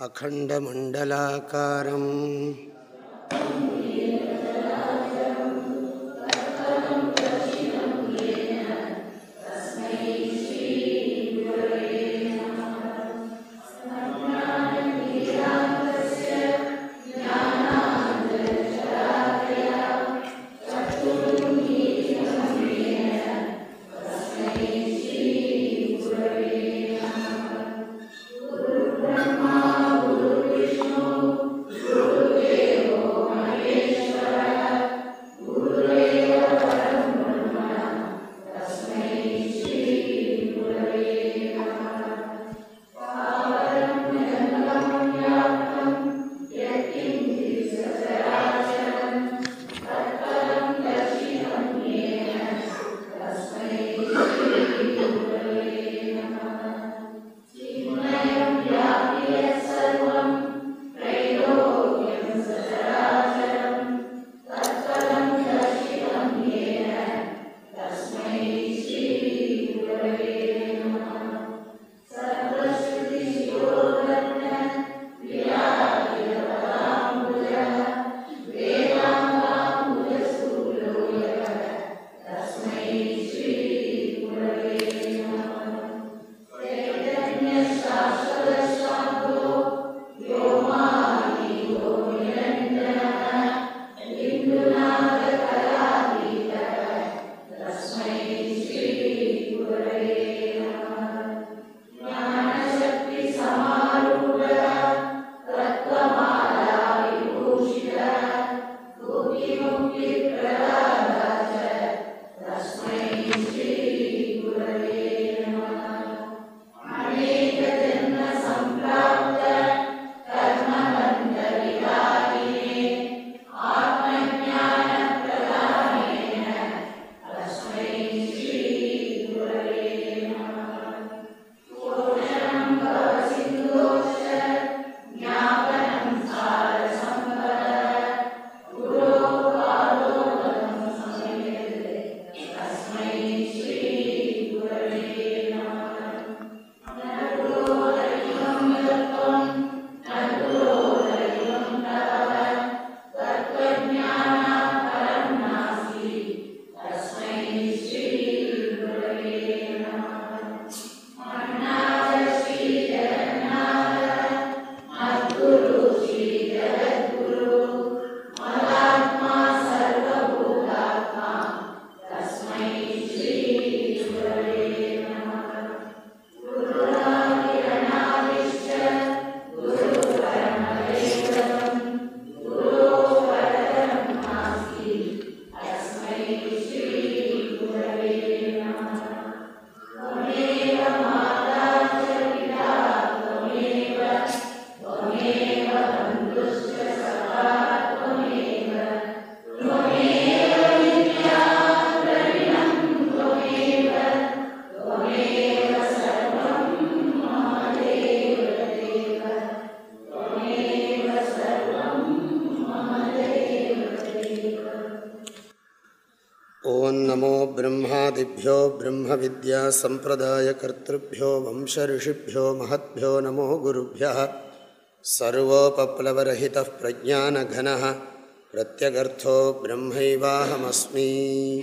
अखण्डमण्डलाकारम्। ब्रह्मविद्यासम्प्रदायकर्तृभ्यो वंशऋषिभ्यो महद्भ्यो नमो गुरुभ्यः। सर्वोपप्लवरहितः प्रज्ञानघनः, प्रत्यगर्थो ब्रह्मैवाहमस्मि।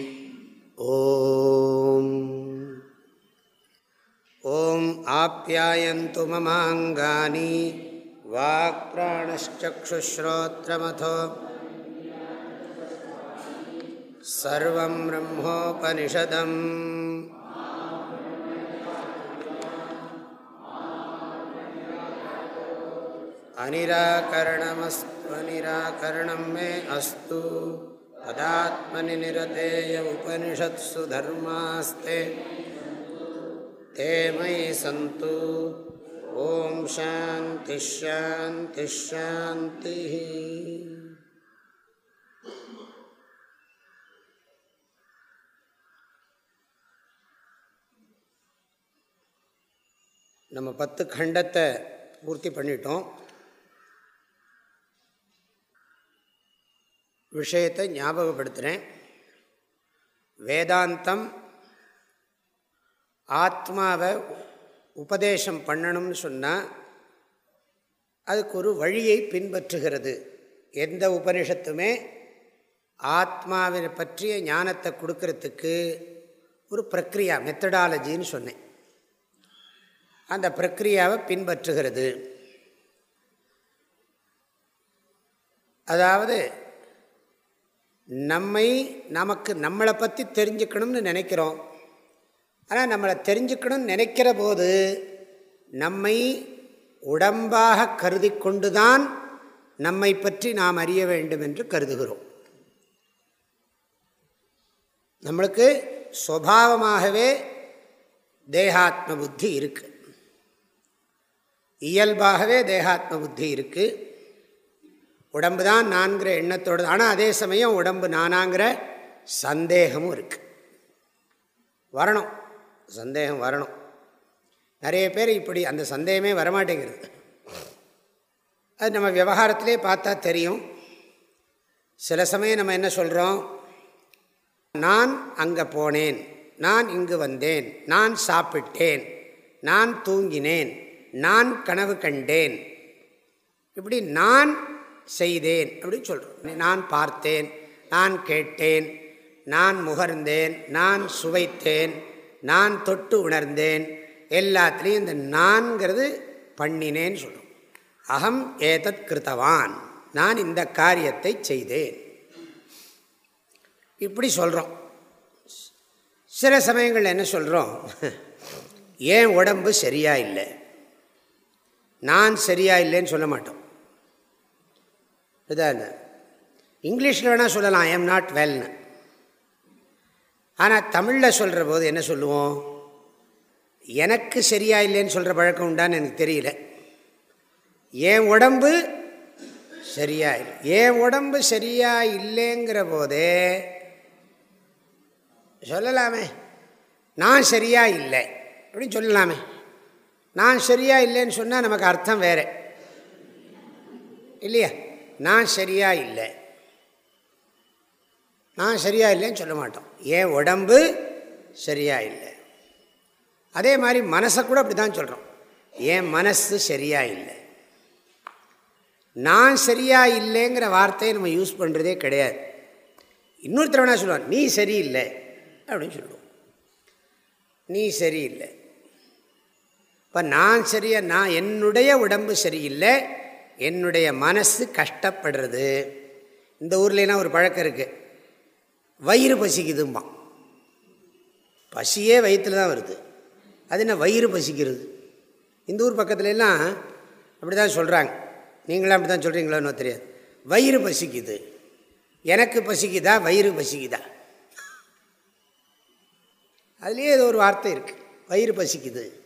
ॐ। ॐ आप्यायन्तु ममाङ्गानि, वाक्प्राणश्चक्षुश्रोत्रमथो। सर्वं ब्रह्मोपनिषदम्। अनिराकरणमस्त्वनिराकरणं मे अस्तु तदात्मनि निरतेय उपनिषत्सु धर्मास्ते ते मयि सन्तु ॐ शान्तिश्शान्तिश्शान्तिः நம்ம பத்து கண்டத்தை பூர்த்தி பண்ணிட்டோம் விஷயத்தை ஞாபகப்படுத்துகிறேன் வேதாந்தம் ஆத்மாவை உபதேசம் பண்ணணும்னு சொன்னால் அதுக்கு ஒரு வழியை பின்பற்றுகிறது. எந்த உபனிஷத்துமே ஆத்மாவை பற்றிய ஞானத்தை கொடுக்கறதுக்கு ஒரு பிரக்ரியா மெத்தடாலஜின்னு சொன்னேன். அந்த பிரக்ரியாவை பின்பற்றுகிறது. அதாவது நம்மை நமக்கு நம்மளை பற்றி தெரிஞ்சுக்கணும்னு நினைக்கிறோம். ஆனால் நம்மளை தெரிஞ்சுக்கணும்னு நினைக்கிற போது நம்மை உடம்பாக கருதி கொண்டுதான் நம்மை பற்றி நாம் அறிய வேண்டும் என்று கருதுகிறோம். நம்மளுக்கு சுவாவமாகவே தேகாத்ம புத்தி இருக்குது இயல்பாகவே தேகாத்ம புத்தி இருக்குது உடம்பு தான் நான்கிற எண்ணத்தோடு ஆனால் அதே சமயம் உடம்பு நானாங்கிற சந்தேகமும் இருக்குது வரணும். சந்தேகம் வரணும். நிறைய பேர் இப்படி அந்த சந்தேகமே வரமாட்டேங்கிறது அது நம்ம விவகாரத்திலே பார்த்தா தெரியும். சில சமயம் நம்ம என்ன சொல்கிறோம் நான் அங்கே போனேன். நான் இங்கு வந்தேன். நான் சாப்பிட்டேன். நான் தூங்கினேன். நான் கனவு கண்டேன். இப்படி நான் செய்தேன் அப்படின்னு சொல்கிறோம் நான் பார்த்தேன் நான் கேட்டேன் நான் முகர்ந்தேன் நான் சுவைத்தேன் நான் தொட்டு உணர்ந்தேன். எல்லாத்துலேயும் இந்த நான்கிறது பண்ணினேன்னு சொல்கிறோம் அகம் ஏதத் கிருத்தவான். நான் இந்த காரியத்தை செய்தேன். இப்படி சொல்கிறோம் சில சமயங்கள் என்ன சொல்கிறோம் ஏன் உடம்பு சரியாக இல்லை? நான் சரியாக இல்லைன்னு சொல்ல மாட்டோம். இதான். இங்கிலீஷில் வேணால் சொல்லலாம் ஐ எம் நாட் வெல்னு ஆனால் தமிழில் சொல்கிற போது என்ன சொல்லுவோம்? எனக்கு சரியா இல்லைன்னு சொல்கிற பழக்கம் உண்டான்னு எனக்கு தெரியல. என் உடம்பு சரியா இல்லை என் உடம்பு சரியா இல்லைங்கிற போதே சொல்லலாமே. நான் சரியா இல்லை அப்படின்னு சொல்லலாமே. நான் சரியா இல்லைன்னு சொன்னால் நமக்கு அர்த்தம் வேறு. இல்லையா? நான் சரியாக இல்லை. நான் சரியாக இல்லைன்னு சொல்ல மாட்டோம். என் உடம்பு சரியாக இல்லை. அதே மாதிரி மனசை கூட அப்படி தான் சொல்கிறோம் என் மனசு சரியாக இல்லை. நான் சரியாக இல்லைங்கிற வார்த்தையை நம்ம யூஸ் பண்ணுறதே கிடையாது. இன்னொருத்தர் வேணா சொல்லுவார் நீ சரியில்லை அப்படின்னு சொல்லுவோம். நீ சரியில்லை இப்போ நான் சரியாக நான் என்னுடைய உடம்பு சரியில்லை என்னுடைய மனசு கஷ்டப்படுறது. இந்த ஊர்லாம் ஒரு பழக்கம் இருக்குது வயிறு பசிக்குதும்மா பசியே வயிற்றில் தான் வருது. அது என்ன வயிறு பசிக்கிறது? இந்த ஊர் பக்கத்துல எல்லாம் அப்படி தான் சொல்கிறாங்க நீங்களாம் அப்படி தான் சொல்கிறீங்களோன்னு தெரியாது. வயிறு பசிக்குது. எனக்கு பசிக்குதா? வயிறு பசிக்குதா? அதுலேயே ஏதோ ஒரு வார்த்தை இருக்குது வயிறு பசிக்குது.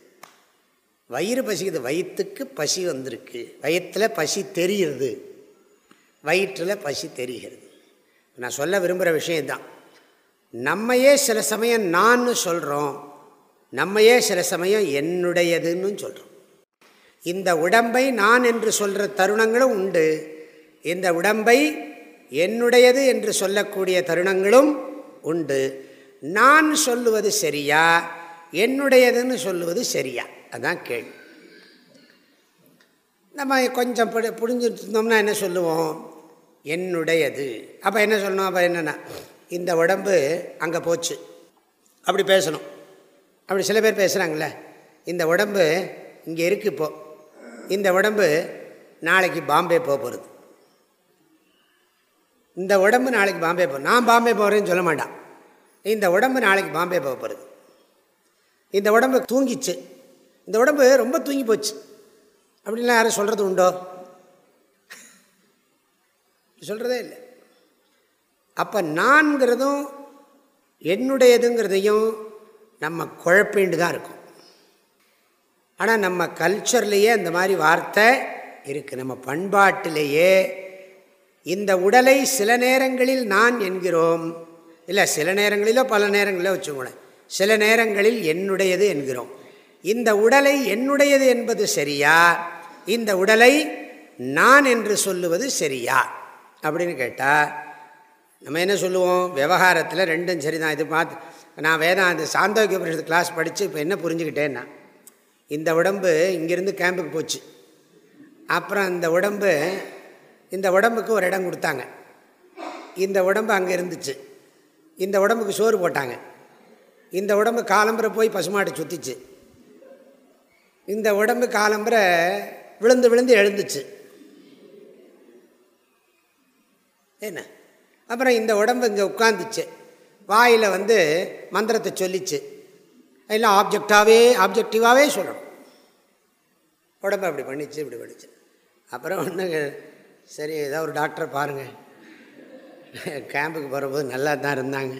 வயிறு பசிக்குது வயிற்றுக்கு பசி வந்திருக்கு. வயிற்றில் பசி தெரிகிறது. வயிற்றில் பசி தெரிகிறது. நான் சொல்ல விரும்புகிற விஷயந்தான் நம்மையே சில சமயம் நான் சொல்கிறோம். நம்மையே சில சமயம் என்னுடையதுன்னு சொல்கிறோம். இந்த உடம்பை நான் என்று சொல்கிற தருணங்களும் உண்டு. இந்த உடம்பை என்னுடையது என்று சொல்லக்கூடிய தருணங்களும் உண்டு. நான் சொல்லுவது சரியா? என்னுடையதுன்னு சொல்லுவது சரியா? அதுதான் கேள்வி நம்ம கொஞ்சம் படி புரிஞ்சுருந்தோம்னா என்ன சொல்லுவோம்? என்னுடையது. அப்போ என்ன சொல்லணும்? அப்போ என்னென்னா இந்த உடம்பு அங்கே போச்சு. அப்படி பேசணும். அப்படி சில பேர் பேசுகிறாங்களே இந்த உடம்பு இங்கே இருக்குது இப்போ. இந்த உடம்பு நாளைக்கு பாம்பே போக போகிறது இந்த உடம்பு நாளைக்கு பாம்பே போ நான் பாம்பே போகிறேன்னு சொல்ல மாட்டான். இந்த உடம்பு நாளைக்கு பாம்பே போக போகிறது இந்த உடம்பு தூங்கிச்சு. இந்த உடம்பு ரொம்ப தூங்கி போச்சு. அப்படின்லாம் யாரும் சொல்கிறது உண்டோ? சொல்கிறதே இல்லை. அப்போ நான்கிறதும் என்னுடையதுங்கிறதையும் நம்ம குழப்பிண்டு தான் இருக்கும். ஆனால் நம்ம கல்ச்சர்லேயே அந்த மாதிரி வார்த்தை இருக்குது நம்ம பண்பாட்டிலேயே இந்த உடலை சில நேரங்களில் நான் என்கிறோம். இல்லை சில நேரங்களிலோ பல நேரங்களிலோ வச்சுக்கோங்களேன். சில நேரங்களில் என்னுடையது என்கிறோம். இந்த உடலை என்னுடையது என்பது சரியா? இந்த உடலை நான் என்று சொல்லுவது சரியா? அப்படின்னு கேட்டால் நம்ம என்ன சொல்லுவோம்? விவகாரத்தில் ரெண்டும் சரி தான் இது பார்த்து நான் வேதாந்த சாந்தோக்கிய பரிஷத்து கிளாஸ் படித்து இப்போ என்ன புரிஞ்சுக்கிட்டேன்னா இந்த உடம்பு இங்கேருந்து கேம்புக்கு போச்சு. அப்புறம் இந்த உடம்பு இந்த உடம்புக்கு ஒரு இடம் கொடுத்தாங்க. இந்த உடம்பு அங்கே இருந்துச்சு. இந்த உடம்புக்கு சோறு போட்டாங்க. இந்த உடம்பு காலம்பரை போய் பசுமாட்டை சுற்றிச்சு இந்த உடம்பு காலம்புரை விழுந்து விழுந்து எழுந்துச்சு. என்ன? அப்புறம் இந்த உடம்பு இங்கே உட்காந்துச்சு வாயில் வந்து மந்திரத்தை சொல்லிச்சு. எல்லாம் ஆப்ஜெக்டாகவே ஆப்ஜெக்டிவாகவே சொல்லணும். உடம்பு அப்படி பண்ணிச்சு இப்படி பண்ணிச்சு. அப்புறம் ஒன்றுங்க சரி ஏதோ ஒரு டாக்டரை பாருங்கள் கேம்புக்கு போகிறபோது நல்லா தான் இருந்தாங்க.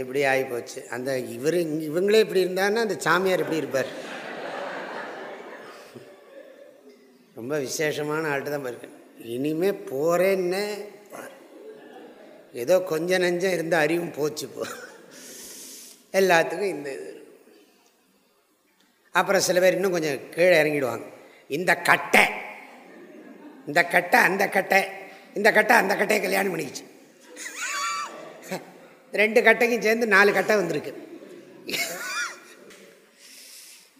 இப்படி ஆகிப்போச்சு அந்த இவர் இவங்களே இப்படி இருந்தாங்கன்னா அந்த சாமியார் எப்படி இருப்பார்? ரொம்ப விசேஷமான ஆள்கிட்ட தான் இருக்கேன் இனிமேல் போகிறேன்னு ஏதோ கொஞ்சம் நஞ்சம் இருந்த அறிவும் போச்சு போ. எல்லாத்துக்கும் இந்த இது. அப்புறம் சில பேர் இன்னும் கொஞ்சம் கீழே இறங்கிடுவாங்க. இந்த கட்டை. இந்த கட்டை அந்த கட்டை. இந்த கட்டை அந்த கட்டையை கல்யாணம் பண்ணிக்கிச்சு. ரெண்டு கட்டைக்கும் சேர்ந்து நாலு கட்டை வந்திருக்கு.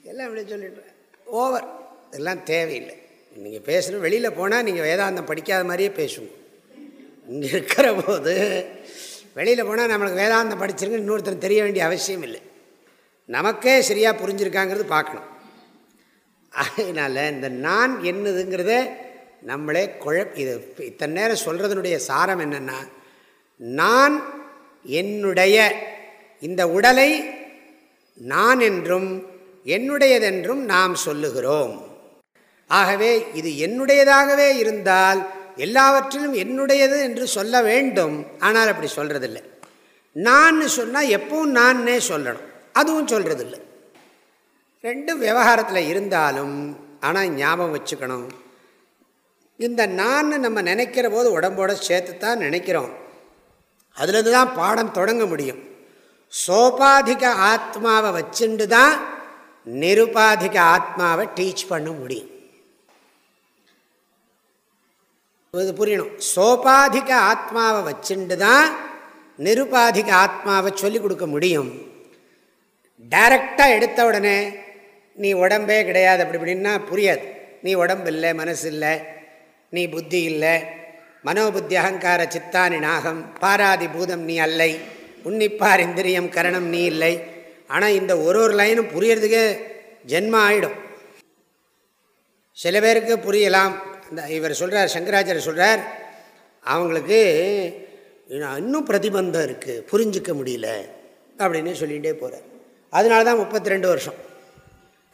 எல்லாம் இப்படி சொல்லிட்டு. ஓவர். இதெல்லாம் தேவையில்லை. நீங்கள் பேசணும் வெளியில் போனால் நீங்கள் வேதாந்தம் படிக்காத மாதிரியே பேசுவோம் இங்கே இருக்கிற போது வெளியில் போனால் நம்மளுக்கு வேதாந்தம் படிச்சிருங்க இன்னொருத்தர் தெரிய வேண்டிய அவசியம் இல்லை. நமக்கே சரியாக புரிஞ்சிருக்காங்கிறது பார்க்கணும். அதனால் இந்த நான் என்னதுங்கிறத நம்மளே குழப் இது இத்தனை நேரம் சொல்கிறதுனுடைய சாரம் என்னென்னா நான் என்னுடைய இந்த உடலை நான் என்றும் என்னுடையதென்றும் நாம் சொல்லுகிறோம். ஆகவே இது என்னுடையதாகவே இருந்தால் எல்லாவற்றிலும் என்னுடையது என்று சொல்ல வேண்டும். ஆனால் அப்படி சொல்கிறதில்லை நான் சொன்னால் எப்பவும் நான்னே சொல்லணும். அதுவும் சொல்கிறதில்லை ரெண்டும் விவகாரத்தில் இருந்தாலும் ஆனால் ஞாபகம் வச்சுக்கணும். இந்த நான் நம்ம நினைக்கிற போது உடம்போட சேர்த்து தான் நினைக்கிறோம். அதுலேருந்து தான் பாடம் தொடங்க முடியும். சோபாதிக ஆத்மாவை வச்சுண்டு தான் நிருபாதிக ஆத்மாவை டீச் பண்ண முடியும். இது புரியணும். சோபாதிக ஆத்மாவை வச்சுண்டு தான் நிருபாதிக ஆத்மாவை சொல்லிக் கொடுக்க முடியும். டைரக்டாக எடுத்த உடனே நீ உடம்பே கிடையாது அப்படி இப்படின்னா புரியாது. நீ உடம்பு இல்லை மனசு இல்லை நீ புத்தி இல்லை மனோபுத்தி அகங்கார சித்தானி நாகம் பாராதி பூதம் நீ அல்லை உன்னிப்பார் இந்திரியம் கரணம் நீ இல்லை. ஆனால் இந்த ஒரு ஒரு லைனும் புரியறதுக்கே ஜென்மம் ஆகிடும் சில பேருக்கு புரியலாம். இந்த இவர் சொல்கிறார் சங்கராச்சாரியர் சொல்கிறார் அவங்களுக்கு இன்னும் பிரதிபந்தம் இருக்குது புரிஞ்சிக்க முடியல அப்படின்னு சொல்லிகிட்டே போகிறார் அதனால தான் முப்பத்தி ரெண்டு வருஷம்.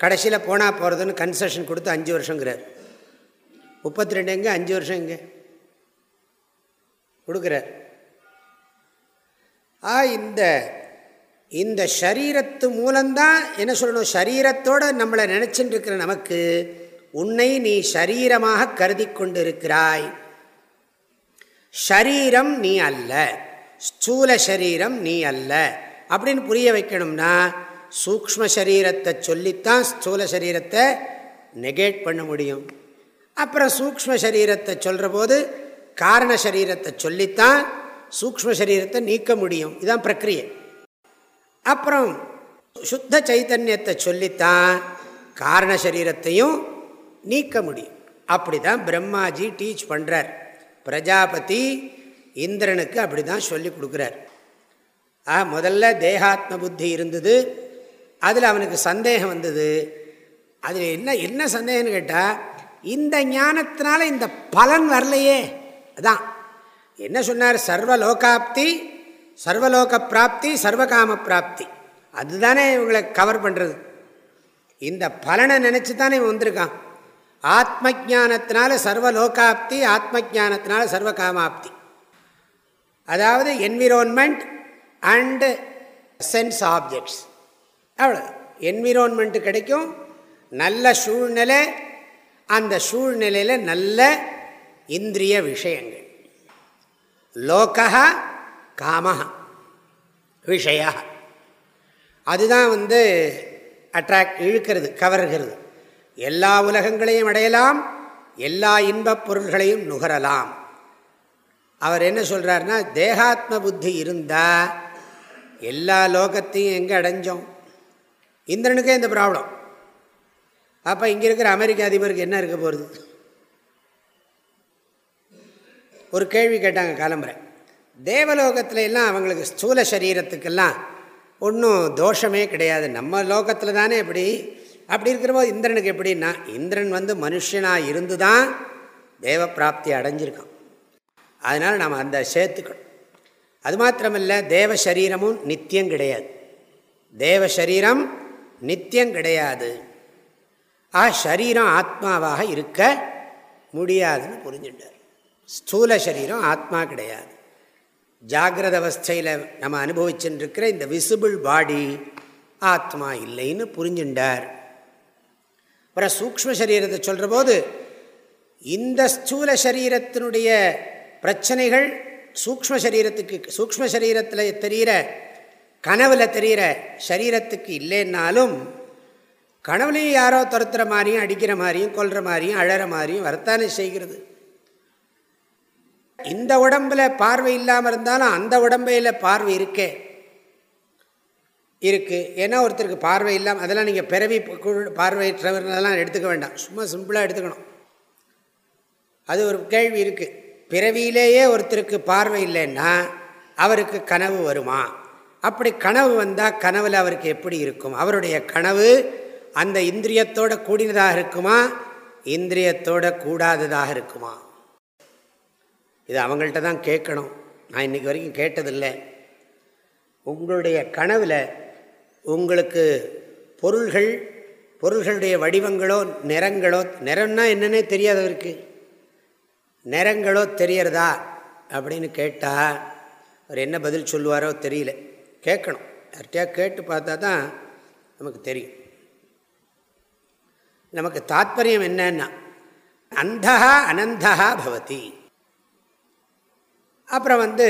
கடைசியில் போனால் போகிறதுன்னு கன்செஷன் கொடுத்து அஞ்சு வருஷங்கிறார். முப்பத்தி ரெண்டு எங்கே அஞ்சு வருஷம் எங்கே கொடுக்குறார். ஆ இந்த இந்த சரீரத்து மூலம்தான் என்ன சொல்லணும்? சரீரத்தோடு நம்மளை நினச்சிட்டு இருக்கிற நமக்கு உன்னை நீ ஷரீரமாக கருதி கொண்டிருக்கிறாய் ஷரீரம் நீ அல்ல. ஸ்தூல சரீரம் நீ அல்ல. அப்படின்னு புரிய வைக்கணும்னா சூக்ம சரீரத்தை சொல்லித்தான் ஸ்தூல சரீரத்தை நெகேட் பண்ண முடியும். அப்புறம் சூக்ம சரீரத்தை சொல்கிற போது காரண சரீரத்தை சொல்லித்தான் சூக்ம சரீரத்தை நீக்க முடியும். இதுதான் பிரக்கிரியை. அப்புறம் சுத்த சைத்தன்யத்தை சொல்லித்தான் காரண சரீரத்தையும் நீக்க முடியும். அப்படி தான் பிரம்மாஜி டீச் பண்ணுறார் பிரஜாபதி இந்திரனுக்கு அப்படி தான் சொல்லி கொடுக்குறார். ஆ முதல்ல தேகாத்ம புத்தி இருந்தது. அதில் அவனுக்கு சந்தேகம் வந்தது. அதில் என்ன என்ன சந்தேகம்னு கேட்டால் இந்த ஞானத்தினால இந்த பலன் வரலையே. அதான். என்ன சொன்னார்? சர்வலோகாப்தி சர்வலோக பிராப்தி சர்வகாம பிராப்தி. அதுதானே இவங்களை கவர் பண்ணுறது இந்த பலனை நினச்சி தானே இவன் வந்திருக்கான். ஆத்ம ஜானத்தினால சர்வலோகாப்தி ஆத்ம ஜானத்தினால சர்வகாமாப்தி. அதாவது என்விரோன்மெண்ட் அண்டு சென்ஸ் ஆப்ஜெக்ட்ஸ் அவ்வளோ என்விரோன்மெண்ட்டு கிடைக்கும். நல்ல சூழ்நிலை அந்த சூழ்நிலையில் நல்ல இந்திரிய விஷயங்கள். லோகா காமஹா விஷய அதுதான் வந்து அட்ராக்ட் இழுக்கிறது கவர்கிறது. எல்லா உலகங்களையும் அடையலாம் எல்லா இன்பப் பொருள்களையும் நுகரலாம். அவர் என்ன சொல்கிறாருன்னா தேகாத்ம புத்தி இருந்தால் எல்லா லோகத்தையும் எங்கே அடைஞ்சோம்? இந்திரனுக்கே இந்த ப்ராப்ளம் அப்போ இங்கே இருக்கிற அமெரிக்க அதிபருக்கு என்ன இருக்க போகிறது ஒரு கேள்வி கேட்டாங்க காலம்புரை. தேவலோகத்துல எல்லாம் அவங்களுக்கு ஸ்தூல சரீரத்துக்கெல்லாம் ஒன்றும் தோஷமே கிடையாது. நம்ம லோகத்தில் தானே எப்படி அப்படி இருக்கிறபோது இந்திரனுக்கு எப்படின்னா இந்திரன் வந்து மனுஷனாக இருந்து தான் தேவ பிராப்தி அடைஞ்சிருக்கான். அதனால் நாம் அந்த சேர்த்துக்கணும். அது மாத்திரமில்லை தேவ சரீரமும் நித்தியம் கிடையாது. தேவ சரீரம் நித்தியம் கிடையாது. ஆ சரீரம் ஆத்மாவாக இருக்க முடியாதுன்னு புரிஞ்சுட்டார். ஸ்தூல சரீரம் ஆத்மா கிடையாது. ஜாகிரத அவஸ்தையில் நம்ம அனுபவிச்சுருக்கிற இந்த விசிபிள் பாடி ஆத்மா இல்லைன்னு புரிஞ்சுட்டார். அப்புறம் சூக்ம சரீரத்தை சொல்கிற போது இந்த ஸ்தூல சரீரத்தினுடைய பிரச்சனைகள் சூக்ம சரீரத்துக்கு சூக்ம சரீரத்தில் தெரிகிற கனவில் தெரிகிற சரீரத்துக்கு இல்லைன்னாலும் கனவுலையும் யாரோ துரத்துற மாதிரியும் அடிக்கிற மாதிரியும் கொல்ற மாதிரியும் அழற மாதிரியும் வரத்தானே செய்கிறது. இந்த உடம்பில் பார்வை இல்லாமல் இருந்தாலும் அந்த உடம்பையில் பார்வை இருக்கே. இருக்குது ஏன்னா ஒருத்தருக்கு பார்வை இல்லாமல் அதெல்லாம் நீங்கள் பிறவி பார்வையற்றவர்களெல்லாம் எடுத்துக்க வேண்டாம். சும்மா சிம்பிளாக எடுத்துக்கணும். அது ஒரு கேள்வி இருக்குது பிறவியிலேயே ஒருத்தருக்கு பார்வை இல்லைன்னா அவருக்கு கனவு வருமா? அப்படி கனவு வந்தால் கனவில் அவருக்கு எப்படி இருக்கும்? அவருடைய கனவு அந்த இந்திரியத்தோட கூடினதாக இருக்குமா? இந்திரியத்தோட கூடாததாக இருக்குமா? இது அவங்கள்ட்ட தான் கேட்கணும். நான் இன்றைக்கி வரைக்கும் கேட்டதில்லை. உங்களுடைய கனவில் உங்களுக்கு பொருள்கள் பொருள்களுடைய வடிவங்களோ நிறங்களோ நிறம்னா என்னன்னே தெரியாதவருக்கு நிறங்களோ தெரியறதா அப்படின்னு கேட்டால் அவர் என்ன பதில் சொல்லுவாரோ தெரியல. கேட்கணும். யார்கிட்டயா கேட்டு பார்த்தா தான் நமக்கு தெரியும். நமக்கு தாத்பரியம் என்னன்னா அந்தா அனந்தா பவதி. அப்புறம் வந்து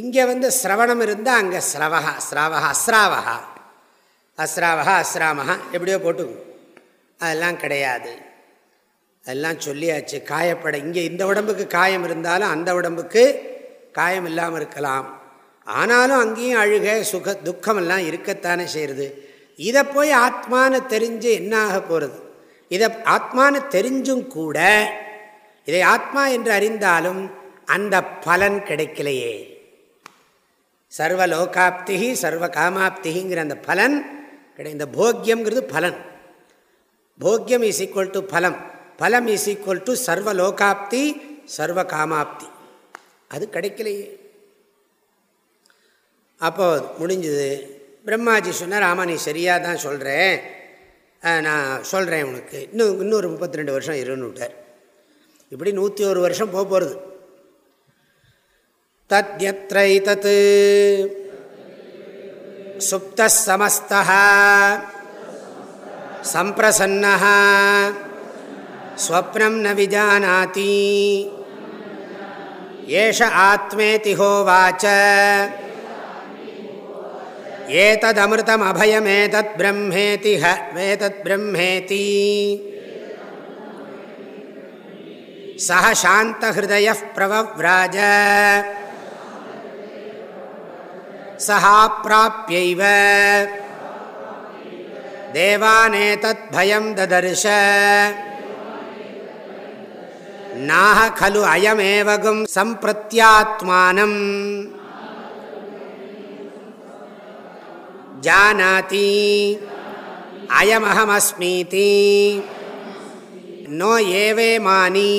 இங்கே வந்து சிரவணம் இருந்தால் அங்கே ஸ்ரவஹா ஸ்ராவஹா அஸ்ராவகா அஸ்ராவகா அஸ்ராமகா எப்படியோ போட்டுக்கும் அதெல்லாம் கிடையாது. அதெல்லாம் சொல்லியாச்சு. காயப்பட இங்கே இந்த உடம்புக்கு காயம் இருந்தாலும் அந்த உடம்புக்கு காயம் இல்லாமல் இருக்கலாம். ஆனாலும் அங்கேயும் அழுக சுக துக்கமெல்லாம் இருக்கத்தானே செய்கிறது இதை போய் ஆத்மானு தெரிஞ்சு என்ன ஆக போகிறது இதை ஆத்மானு தெரிஞ்சும் கூட இதை ஆத்மா என்று அறிந்தாலும் அந்த பலன் கிடைக்கலையே. சர்வ லோகாப்தி சர்வ காமாப்திகிங்கிற அந்த பலன் கிடை இந்த போக்கியம்ங்கிறது பலன். போக்கியம் இஸ் ஈக்குவல் டு பலம். பலம் இஸ் ஈக்குவல் டு சர்வ லோகாப்தி சர்வ காமாப்தி அது கிடைக்கலையே. அப்போது முடிஞ்சது. பிரம்மாஜி சொன்னார் ஆமாம் நீ சரியாக தான் சொல்கிறேன் நான் சொல்கிறேன் உனக்கு. இன்னும் இன்னொரு முப்பத்தி ரெண்டு வருஷம் இருன்னு இப்படி நூற்றி ஒரு வருஷம் போக போகிறது தத்யத்ரை தத் சுப்த சமஸ்தா சம்பிரசன்னா ஸ்வப்னம் ந விஜானாதி ஏஷ ஆத்மேதி ஹோவாச்ச ஏததமிருதமபயமேதத் பிரம்மேதி ஹ வேதத் பிரம்மேதி சக சாந்தஹய பிரவவ்ராஜ சஹாப்பிராப்யைவ தேவானேதத் பயம் ததர்ஷ நாஹ खलु अयमेवगुं सम्प्रत्यात्मानम् जानाति अयमहमस्मीति नो एवेमानि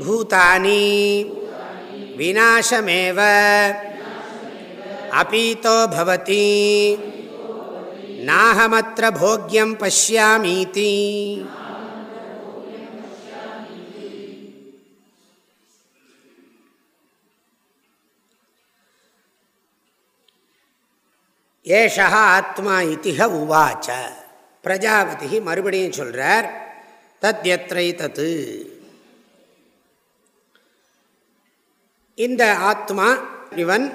भूतानि विनाशमेव अपीतो भवति नाहमत्र भोग्यं पश्यामीति ஏஷா ஆத்மா இத்திக உவாச்ச பிரஜாபதி மறுபடியும் சொல்கிறார் தத் எத்திரை தத்து இந்த ஆத்மா இவன்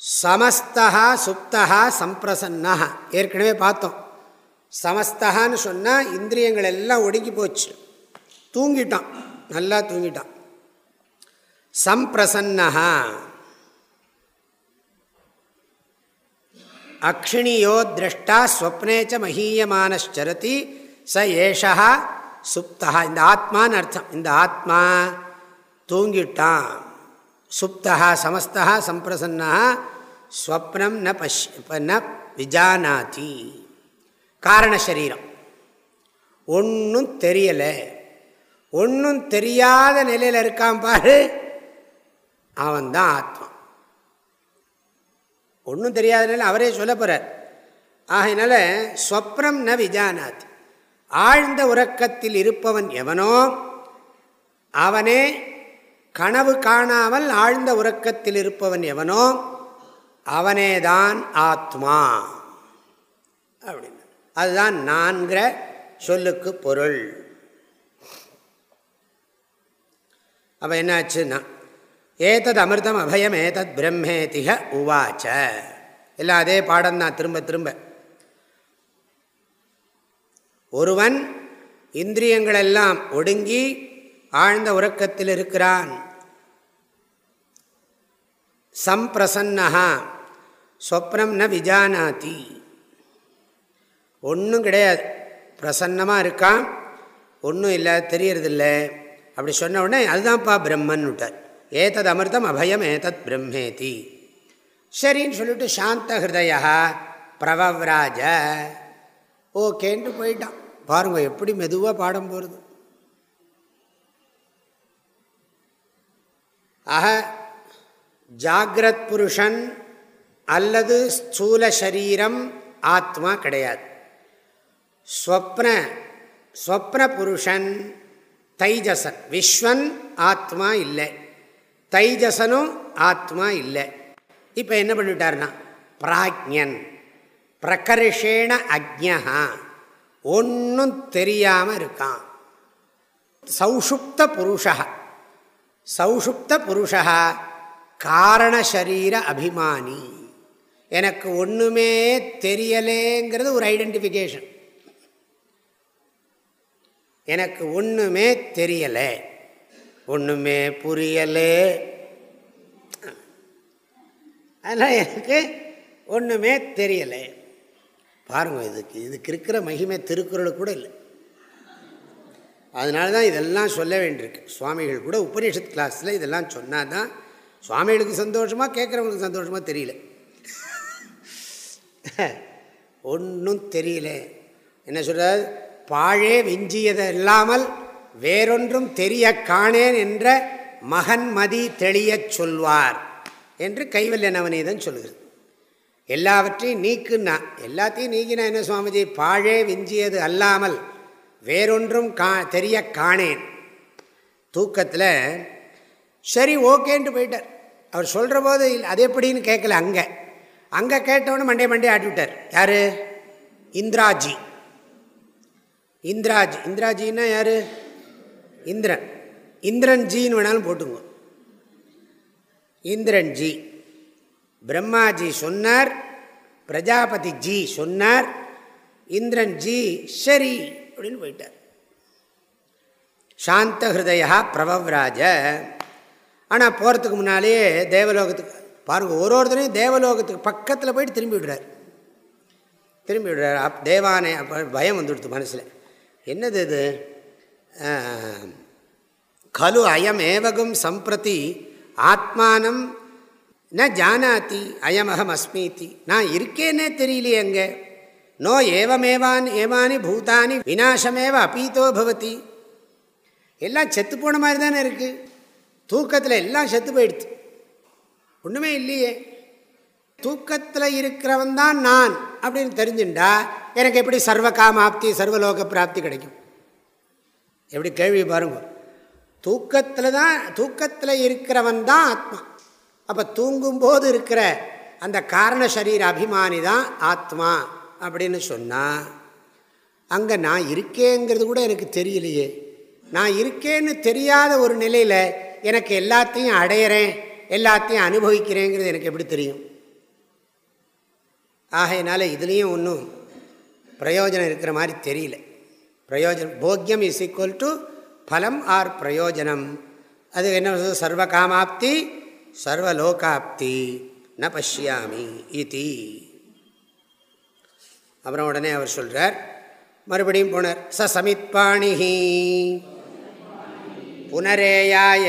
சமஸ்தா சுப்தா சம்பிரசன்னா ஏற்கனவே பார்த்தோம். சமஸ்தகான்னு சொன்னால் இந்திரியங்கள் எல்லாம் ஒடுங்கி போச்சு. தூங்கிட்டான். நல்லா தூங்கிட்டான். சம்பிரசன்னா அக்ஷிணியோ திரஷ்டா ஸ்வப்னேச்ச மஹீயமானச்சரதி ச ஏஷா சுப்தா இந்த ஆத்மான்னு அர்த்தம். இந்த ஆத்மா தூங்கிட்டான். சுப்தா சமஸ்தா சம்பிரசன்னா ஸ்வப்னம் ந பஷ் ந விஜானாதி. காரணசரீரம் ஒன்றும் தெரியலை. ஒன்றும் தெரியாத நிலையில் இருக்கான் பாரு. அவன்தான் ஆத்மா. ஒன்றும் தெரியாத நிலையில் அவரே சொல்ல போகிறார் ஆகையினால ஸ்வப்னம் ந விஜானாதி. ஆழ்ந்த உறக்கத்தில் இருப்பவன் எவனோ அவனே கனவு காணாமல் ஆழ்ந்த உறக்கத்தில் இருப்பவன் எவனோ அவனேதான் ஆத்மா. அப்படின்னு. அதுதான் நான்கிற சொல்லுக்கு பொருள். அப்போ என்னாச்சுன்னா ஏதத் அமிர்தம் அபயம் ஏதத் பிரம்மேதிக உவாச்ச. எல்லாம் அதே பாடம் தான் திரும்ப திரும்ப. ஒருவன் இந்திரியங்களெல்லாம் ஒடுங்கி ஆழ்ந்த உறக்கத்தில் இருக்கிறான். சம்பிரசன்னஹா சொப்னம் ந விஜானாதி. ஒன்றும் கிடையாது. பிரசன்னமாக இருக்கான். ஒன்றும் இல்லை தெரியறதில்ல. அப்படி சொன்ன உடனே அதுதான்ப்பா பிரம்மன் விட்டார் ஏதத் அமிர்தம் அபயம் ஏதத் பிரம்மேதி. சரின்னு சொல்லிட்டு சாந்த ஹிருதயா பிரவவ்ராஜ ஓகேன்ட்டு போயிட்டான். பாருங்க எப்படி மெதுவாக பாடம் போகிறது ஆக ஜாகிரத் புருஷன் அல்லது ஸ்தூல சரீரம் ஆத்மா கிடையாது. ஸ்வப்ன ஸ்வப்ன புருஷன் தைஜசன் விஸ்வன் ஆத்மா இல்லை. தைஜசனும் ஆத்மா இல்லை. இப்போ என்ன பண்ணிட்டார்னா பிராஜ்யன் பிரகர்ஷேண அக்ஞா ஒன்றும் தெரியாமல் இருக்கான். சௌஷுப்த புருஷா சௌஷுப்த புருஷா காரணசரீர அபிமானி. எனக்கு ஒன்றுமே தெரியலேங்கிறது ஒரு ஐடென்டிஃபிகேஷன் எனக்கு ஒன்றுமே தெரியலை ஒன்றுமே புரியலே. அதனால் எனக்கு ஒன்றுமே தெரியலை. பாருங்கள் இதுக்கு இதுக்கு இருக்கிற மகிமை திருக்குறள் கூட இல்லை. அதனால தான் இதெல்லாம் சொல்ல வேண்டியிருக்கு. சுவாமிகள் கூட உபநிஷத் கிளாஸில் இதெல்லாம் சொன்னால் தான் சுவாமிகளுக்கு சந்தோஷமாக கேட்குறவங்களுக்கு சந்தோஷமாக தெரியல. ஒன்றும் தெரியல. என்ன சொல்கிறார் பாழே விஞ்சியது இல்லாமல் வேறொன்றும் தெரிய காணேன் என்ற மகன் மதி தெளியச் சொல்வார் என்று கைவல்ய நவநீதன் சொல்கிறது எல்லாவற்றையும் நீக்குன்னா எல்லாத்தையும் நீக்கினா என்ன சுவாமிஜி? பாழே விஞ்சியது அல்லாமல் வேறொன்றும் கா தெரிய காணேன். தூக்கத்தில் சரி ஓகேன்ட்டு போயிட்டார். அவர் சொல்கிற போது அது எப்படின்னு கேட்கல அங்கே. அங்கே கேட்டவொடனே மண்டே மண்டே ஆட்டிவிட்டார். யார்? இந்திராஜி. இந்திராஜ் இந்திராஜின்னா யார்? இந்திரன். இந்திரன் ஜின்னு வேணாலும் போட்டுங்க. இந்திரன் ஜி. பிரம்மாஜி சொன்னார் பிரஜாபதி ஜி சொன்னார் இந்திரன் ஜி சரி அப்படின்னு போயிட்டார். சாந்த ஹிருதயா பிரபவ்ராஜ. ஆனால் போகிறதுக்கு முன்னாலேயே தேவலோகத்துக்கு பாருங்கள் ஒரு ஒருத்தரையும் தேவலோகத்துக்கு பக்கத்தில் போயிட்டு திரும்பி விடுறார். திரும்பி விடுறார். அப் தேவானே பயம் வந்துடுது மனசில். என்னது இது? கலு அயம் ஏவகம் சம்பிரதி ஆத்மானம் ந ஜானாத்தி அயமகம் அஸ்மீதி. நான் இருக்கேன்னே தெரியலையே அங்கே. நோ ஏவமேவான் ஏவானி பூதானி விநாசமேவ அப்பீத்தோ பவதி. எல்லாம் செத்து போன மாதிரி தானே இருக்குது தூக்கத்தில் எல்லாம் செத்து போயிடுது. ஒன்றுமே இல்லையே. தூக்கத்தில் இருக்கிறவன் தான் நான் அப்படின்னு தெரிஞ்சுட்டா எனக்கு எப்படி சர்வ காமாப்தி சர்வலோக பிராப்தி கிடைக்கும்? எப்படி கேள்வி பாருங்க. தூக்கத்தில் தான் தூக்கத்தில் இருக்கிறவன் தான் ஆத்மா. அப்போ தூங்கும்போது இருக்கிற அந்த காரண சரீர அபிமானி தான் ஆத்மா. அப்படின்னு சொன்னால் அங்கே நான் இருக்கேங்கிறது கூட எனக்கு தெரியலையே. நான் இருக்கேன்னு தெரியாத ஒரு நிலையில் எனக்கு எல்லாத்தையும் அடையிறேன் எல்லாத்தையும் அனுபவிக்கிறேங்கிறது எனக்கு எப்படி தெரியும்? ஆகையினால இதுலேயும் ஒன்றும் பிரயோஜனம் இருக்கிற மாதிரி தெரியல. பிரயோஜனம் போக்கியம் இஸ் ஈக்குவல் டு பலம் ஆர் பிரயோஜனம். அது என்ன சர்வ காமாப்தி சர்வலோகாப்தி. ந பஷ்யாமி இது. அப்புறம் உடனே அவர் சொல்கிறார் மறுபடியும் போனார் ச சமித்பாணிஹி புனரேயாய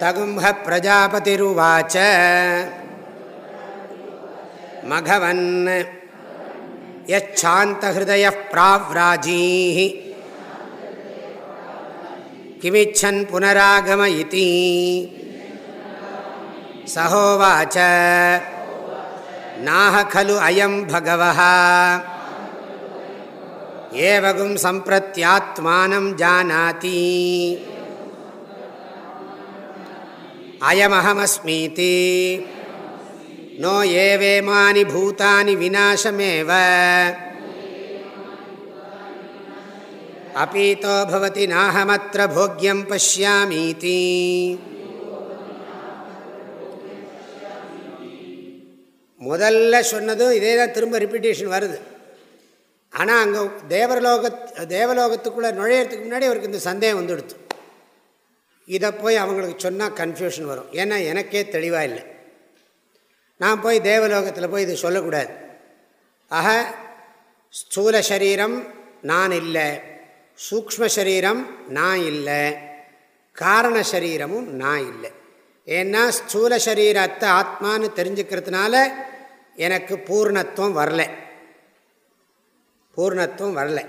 தகும்ப பிரஜாபதிருவாச்ச மகவன் யாந்தஹய பிராவ்ராஜீ கிமிச்சன் புனராகம இதி சகோவாச்ச நாஹ खलु அயம் பகவः ஏவகும் சம்பிரத்யாத்மானம் ஜானாதி அயமஹமஸ்மீதி நோ ஏவேமானி பூதானி விநாசமேவ अपीतो भवति नाहमत्र भोग्यं पश्यामीति முதல்ல சொன்னதும் இதே தான் திரும்ப ரிப்பீட்டேஷன் வருது. ஆனால் அங்கே தேவலோக தேவலோகத்துக்குள்ளே நுழையிறதுக்கு முன்னாடி அவருக்கு இந்த சந்தேகம் வந்துடுச்சு இதை போய் அவங்களுக்கு சொன்னால் கன்ஃபியூஷன் வரும். ஏன்னா எனக்கே தெளிவாக இல்லை. நான் போய் தேவலோகத்தில் போய் இது சொல்லக்கூடாது. ஆக ஸ்தூல சரீரம் நான் இல்லை. சூக்ம சரீரம் நான் இல்லை. காரண சரீரமும் நான் இல்லை. ஏன்னா ஸ்தூல சரீரத்தை ஆத்மான்னு தெரிஞ்சுக்கிறதுனால எனக்கு பூர்ணத்துவம் வரல. பூர்ணத்துவம் வரல.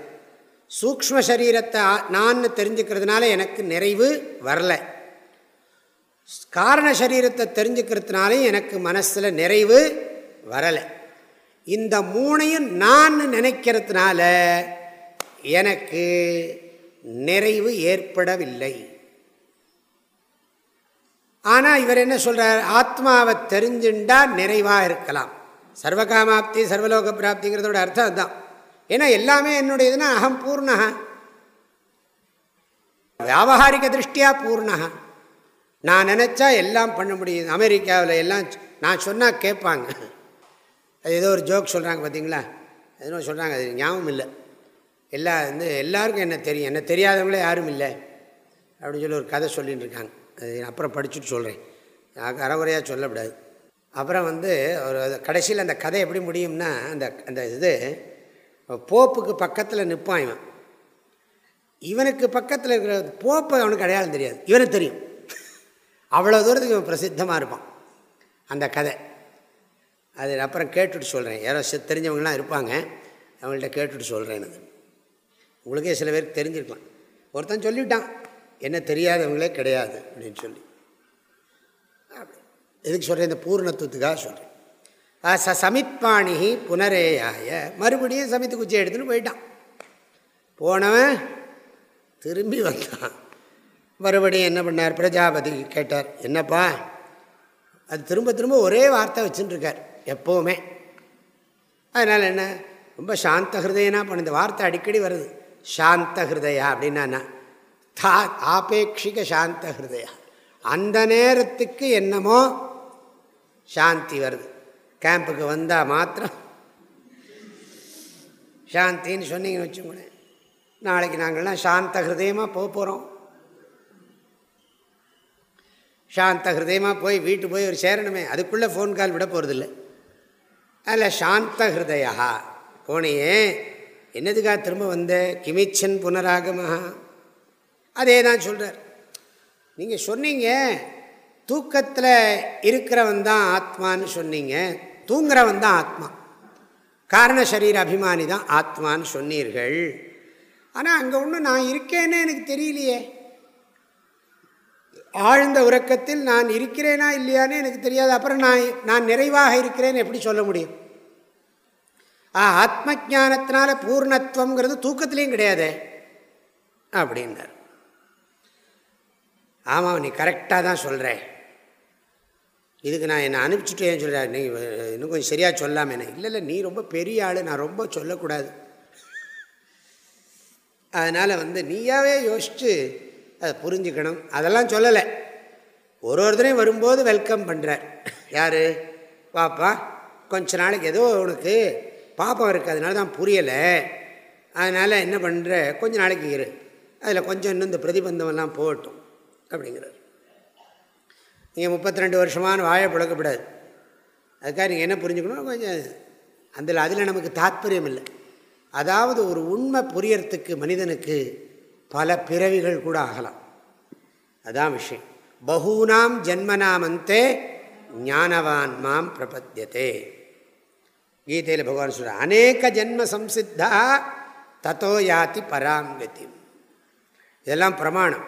சூக்ம சரீரத்தை நான் தெரிஞ்சுக்கிறதுனால எனக்கு நிறைவு வரல. காரண சரீரத்தை தெரிஞ்சுக்கிறதுனாலையும் எனக்கு மனசில் நிறைவு வரலை. இந்த மூணையும் நான் நினைக்கிறதுனால எனக்கு நிறைவு ஏற்படவில்லை. ஆனால் இவர் என்ன சொல்கிறார் ஆத்மாவை தெரிஞ்சுண்டா நிறைவாக இருக்கலாம். சர்வகாமாப்தி சர்வலோக பிராப்திங்கிறதோட அர்த்தம் அதுதான். ஏன்னா எல்லாமே என்னுடையதுன்னா அகம் பூர்ணா வியாபாரிக திருஷ்டியாக பூர்ணா நான் நினச்சா எல்லாம் பண்ண முடியுது அமெரிக்காவில் எல்லாம் நான் சொன்னால் கேட்பாங்க. அது ஏதோ ஒரு ஜோக் சொல்கிறாங்க பார்த்தீங்களா எதுவும் சொல்கிறாங்க அது ஞாபகம் இல்லை. எல்லா வந்து எல்லாருக்கும் என்ன தெரியும்? என்ன தெரியாதவங்களே யாரும் இல்லை. அப்படின்னு சொல்லி ஒரு கதை சொல்லின்னு இருக்காங்க. அது அப்புறம் படிச்சுட்டு சொல்கிறேன் அறகுறையாக சொல்லக்கூடாது அப்புறம் வந்து ஒரு கடைசியில் அந்த கதை எப்படி முடியும்னா அந்த அந்த இது போப்புக்கு பக்கத்தில் நிற்பான் இவன். இவனுக்கு பக்கத்தில் இருக்கிற போப்பை அவனுக்கு அடையாளம் தெரியாது. இவனுக்கு தெரியும். அவ்வளோ தூரத்துக்கு இவன் பிரசித்தமாக இருப்பான் அந்த கதை. அது அப்புறம் கேட்டுட்டு சொல்கிறேன் யாரோ தெரிஞ்சவங்களாம் இருப்பாங்க. அவங்கள்ட்ட கேட்டுட்டு சொல்கிறேன் அது உங்களுக்கே சில பேருக்கு தெரிஞ்சிருக்கலாம். ஒருத்தன் சொல்லிவிட்டான் என்ன தெரியாதவங்களே கிடையாது அப்படின்னு சொல்லி. எதுக்கு சொல்கிறேன் இந்த பூர்ணத்துவத்துக்காக சொல்கிறேன் ச சமித்பாணி புனரேயாய. மறுபடியும் சமித்து குச்சி எடுத்துன்னு போயிட்டான். போனவன் திரும்பி வந்தான். மறுபடியும் என்ன பண்ணார்? பிரஜாபதி கேட்டார் என்னப்பா அது திரும்ப திரும்ப ஒரே வார்த்தை வச்சுட்டுருக்கார் எப்போவுமே. அதனால் என்ன? ரொம்ப சாந்த ஹிருதயனா பண்ண இந்த வார்த்தை அடிக்கடி வருது. சாந்த ஹிருதயா அப்படின்னா தா ஆபேட்சிக சாந்த ஹிருதயா. அந்த நேரத்துக்கு என்னமோ சாந்தி வருது. கேம்புக்கு வந்தால் மாத்திரம் சாந்தின்னு சொன்னீங்கன்னு வச்சுக்கோங்களேன். நாளைக்கு நாங்கள்லாம் சாந்த ஹிருதயமாக போக போகிறோம் சாந்த ஹிருதயமாக போய் வீட்டு போய் ஒரு சேரணுமே. அதுக்குள்ளே ஃபோன் கால் விட போகிறதில்ல அதில் சாந்த ஹிருதயா? போனையே என்னதுக்காக திரும்ப வந்த? கிமிச்சன் புனராகமஹா. அதே தான் சொல்கிறார் நீங்கள் சொன்னீங்க. தூக்கத்தில் இருக்கிறவன் தான் ஆத்மான்னு சொன்னீங்க தூங்குறவன் தான் ஆத்மா. காரண சரீர அபிமானி தான் ஆத்மான்னு சொன்னீர்கள். ஆனால் அங்கே ஒன்று நான் இருக்கேன்னு எனக்கு தெரியலையே. ஆழ்ந்த உறக்கத்தில் நான் இருக்கிறேனா இல்லையான்னு எனக்கு தெரியாது. அப்புறம் நான் நான் நிறைவாக இருக்கிறேன்னு எப்படி சொல்ல முடியும்? ஆ ஆத்ம ஜானத்தினால பூர்ணத்துவங்கிறது தூக்கத்துலேயும் கிடையாது அப்படின்னார். ஆமாம் நீ கரெக்டாக தான் சொல்கிறேன் இதுக்கு நான் என்னை அனுப்பிச்சுட்டேன்னு சொல்கிறார் நீ இன்னும் கொஞ்சம் சரியாக சொல்லாமல் என்ன? இல்லை இல்லை நீ ரொம்ப பெரிய ஆள் நான் ரொம்ப சொல்லக்கூடாது. அதனால் வந்து நீயாவே யோசித்து அதை புரிஞ்சுக்கணும். அதெல்லாம் சொல்லலை. ஒரு ஒருத்தரையும் வரும்போது வெல்கம் பண்ணுறார் யார்? பாப்பா. கொஞ்ச நாளைக்கு ஏதோ உனக்கு பாப்பம் இருக்குது அதனால தான் புரியலை. அதனால் என்ன பண்ணுற கொஞ்ச நாளைக்கு இரு. அதில் கொஞ்சம் இன்னும் இந்த பிரதிபந்தமெல்லாம் போகட்டும் அப்படிங்கிறார். நீங்கள் முப்பத்தி ரெண்டு வருஷமான வாழை பழக்கப்படாது அதுக்காக நீங்கள் என்ன புரிஞ்சுக்கணும்? கொஞ்சம் அதில் அதில் நமக்கு தாத்பரியம் இல்லை. அதாவது ஒரு உண்மை புரியறதுக்கு மனிதனுக்கு பல பிறவிகள் கூட ஆகலாம். அதான் விஷயம். பகூனாம் ஜென்மநாமந்தே ஞானவான் மாம் பிரபத்தியதே. கீதையில் பகவான் சொல்ற அநேக ஜென்ம சம்சித்தா தத்தோ யாத்தி பராங்கதி இதெல்லாம் பிரமாணம்.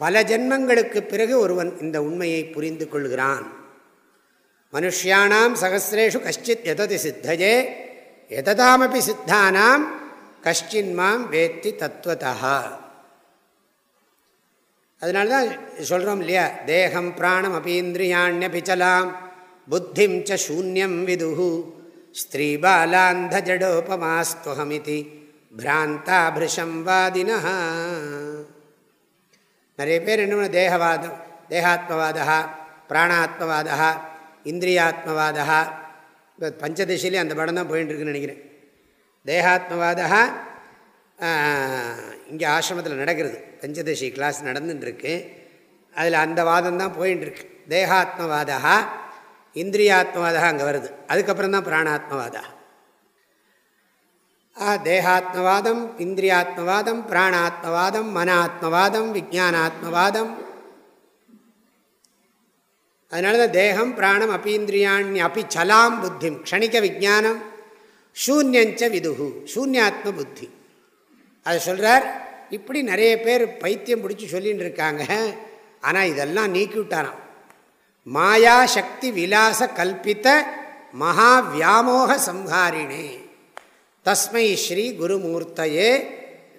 பல ஜென்மங்களுக்கு பிறகு ஒருவன் இந்த உண்மையை புரிந்து கொள்கிறான். மனுஷியானாம் சகசிரேஷு கஷ்டித் எததி சித்தஜே எததாமப்பி சித்தானாம் கஷ்டின் மாம் வேத்தி தத்துவதா அதனால தான் சொல்கிறோம் இல்லையா தேகம் பிராணம் அபீந்திரியாண்யபிச்சலாம் புத்திம் ச சூன்யம் விதுகு ஸ்திரீபாலாந்த ஜடோபமாஸ்துவமிதி பிராந்தா பிருஷம் வாதினா நிறைய பேர் என்ன தேகவாதம் தேகாத்மவாதா பிராணாத்மவாதா இந்திரியாத்மவாதா இப்போ பஞ்சதசிலே அந்த படம் தான் போயின்னு நினைக்கிறேன். தேகாத்மவாதா இங்கே ஆசிரமத்தில் நடக்கிறது. பஞ்சதசி கிளாஸ் நடந்துட்டுருக்கு அதில் அந்த வாதம் தான் போயின்ட்டுருக்கு தேகாத்மவாதா இந்திரியாத்மவாதா அங்கே வருது. அதுக்கப்புறம் தான் பிராணாத்மவாதா தேகாத்மவாதம் இந்திரியாத்மவாதம் பிராணாத்மவாதம் மனாத்மவாதம் விஜானாத்மவாதம் அதனால தான் தேகம் பிராணம் அப்பீந்திரியாணி அப்பி சலாம் புத்திம் க்ஷணிக விஜானம் சூன்யஞ்ச விதுகு சூன்யாத்ம புத்தி. அதை சொல்கிறார் இப்படி நிறைய பேர் பைத்தியம் பிடிச்சி சொல்லின்னு இருக்காங்க. ஆனால் இதெல்லாம் நீக்கிவிட்டாராம். மாயா சக்தி விலாச கல்பித்த மகா வியாமோக சம்ஹாரிணே. தஸ்மை ஸ்ரீ குருமூர்த்தையே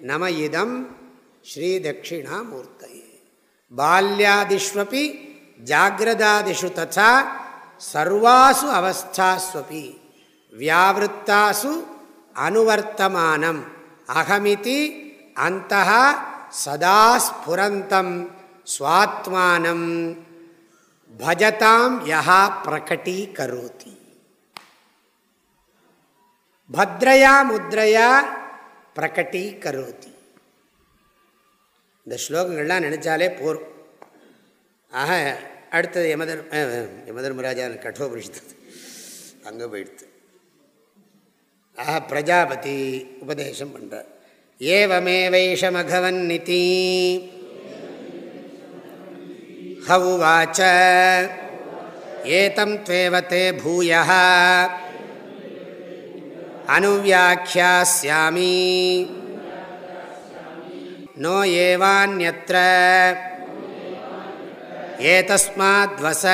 நம இதம் ஸ்ரீ தட்சிணாமூர்த்தையே. பால்யாதிஷ்வபி ஜாகிரதாதிஷு ததா சர்வாசு அவஸ்தாஸ்வபி வியாவிருத்தாசு அனுவர்த்தமானம் அகமிதி அந்த சதா ஸ்புரந்தம் ஸ்வாத்மானம் பஜதாம் யா யஹா பிரகட்டீகரோதி பத்ரயா முத்ரையா பிரகட்டீகரோதி இந்த ஸ்லோகங்கள்லாம் நினச்சாலே போரும் ஆக அடுத்தது யமதர் யமதர்மராஜா கட்டோபரிஷத்து அங்கே போயிடுத்து ஆஹா பிரஜாபதி உபதேசம் பண்ணுறார் ஏவமேவைஷமகவன்னிதி ஹவுவாச்ச ஏதம் त्वेवते भूयः अनुव्याख्यास्यामि नो एवान्यत्र एतस्माद्वस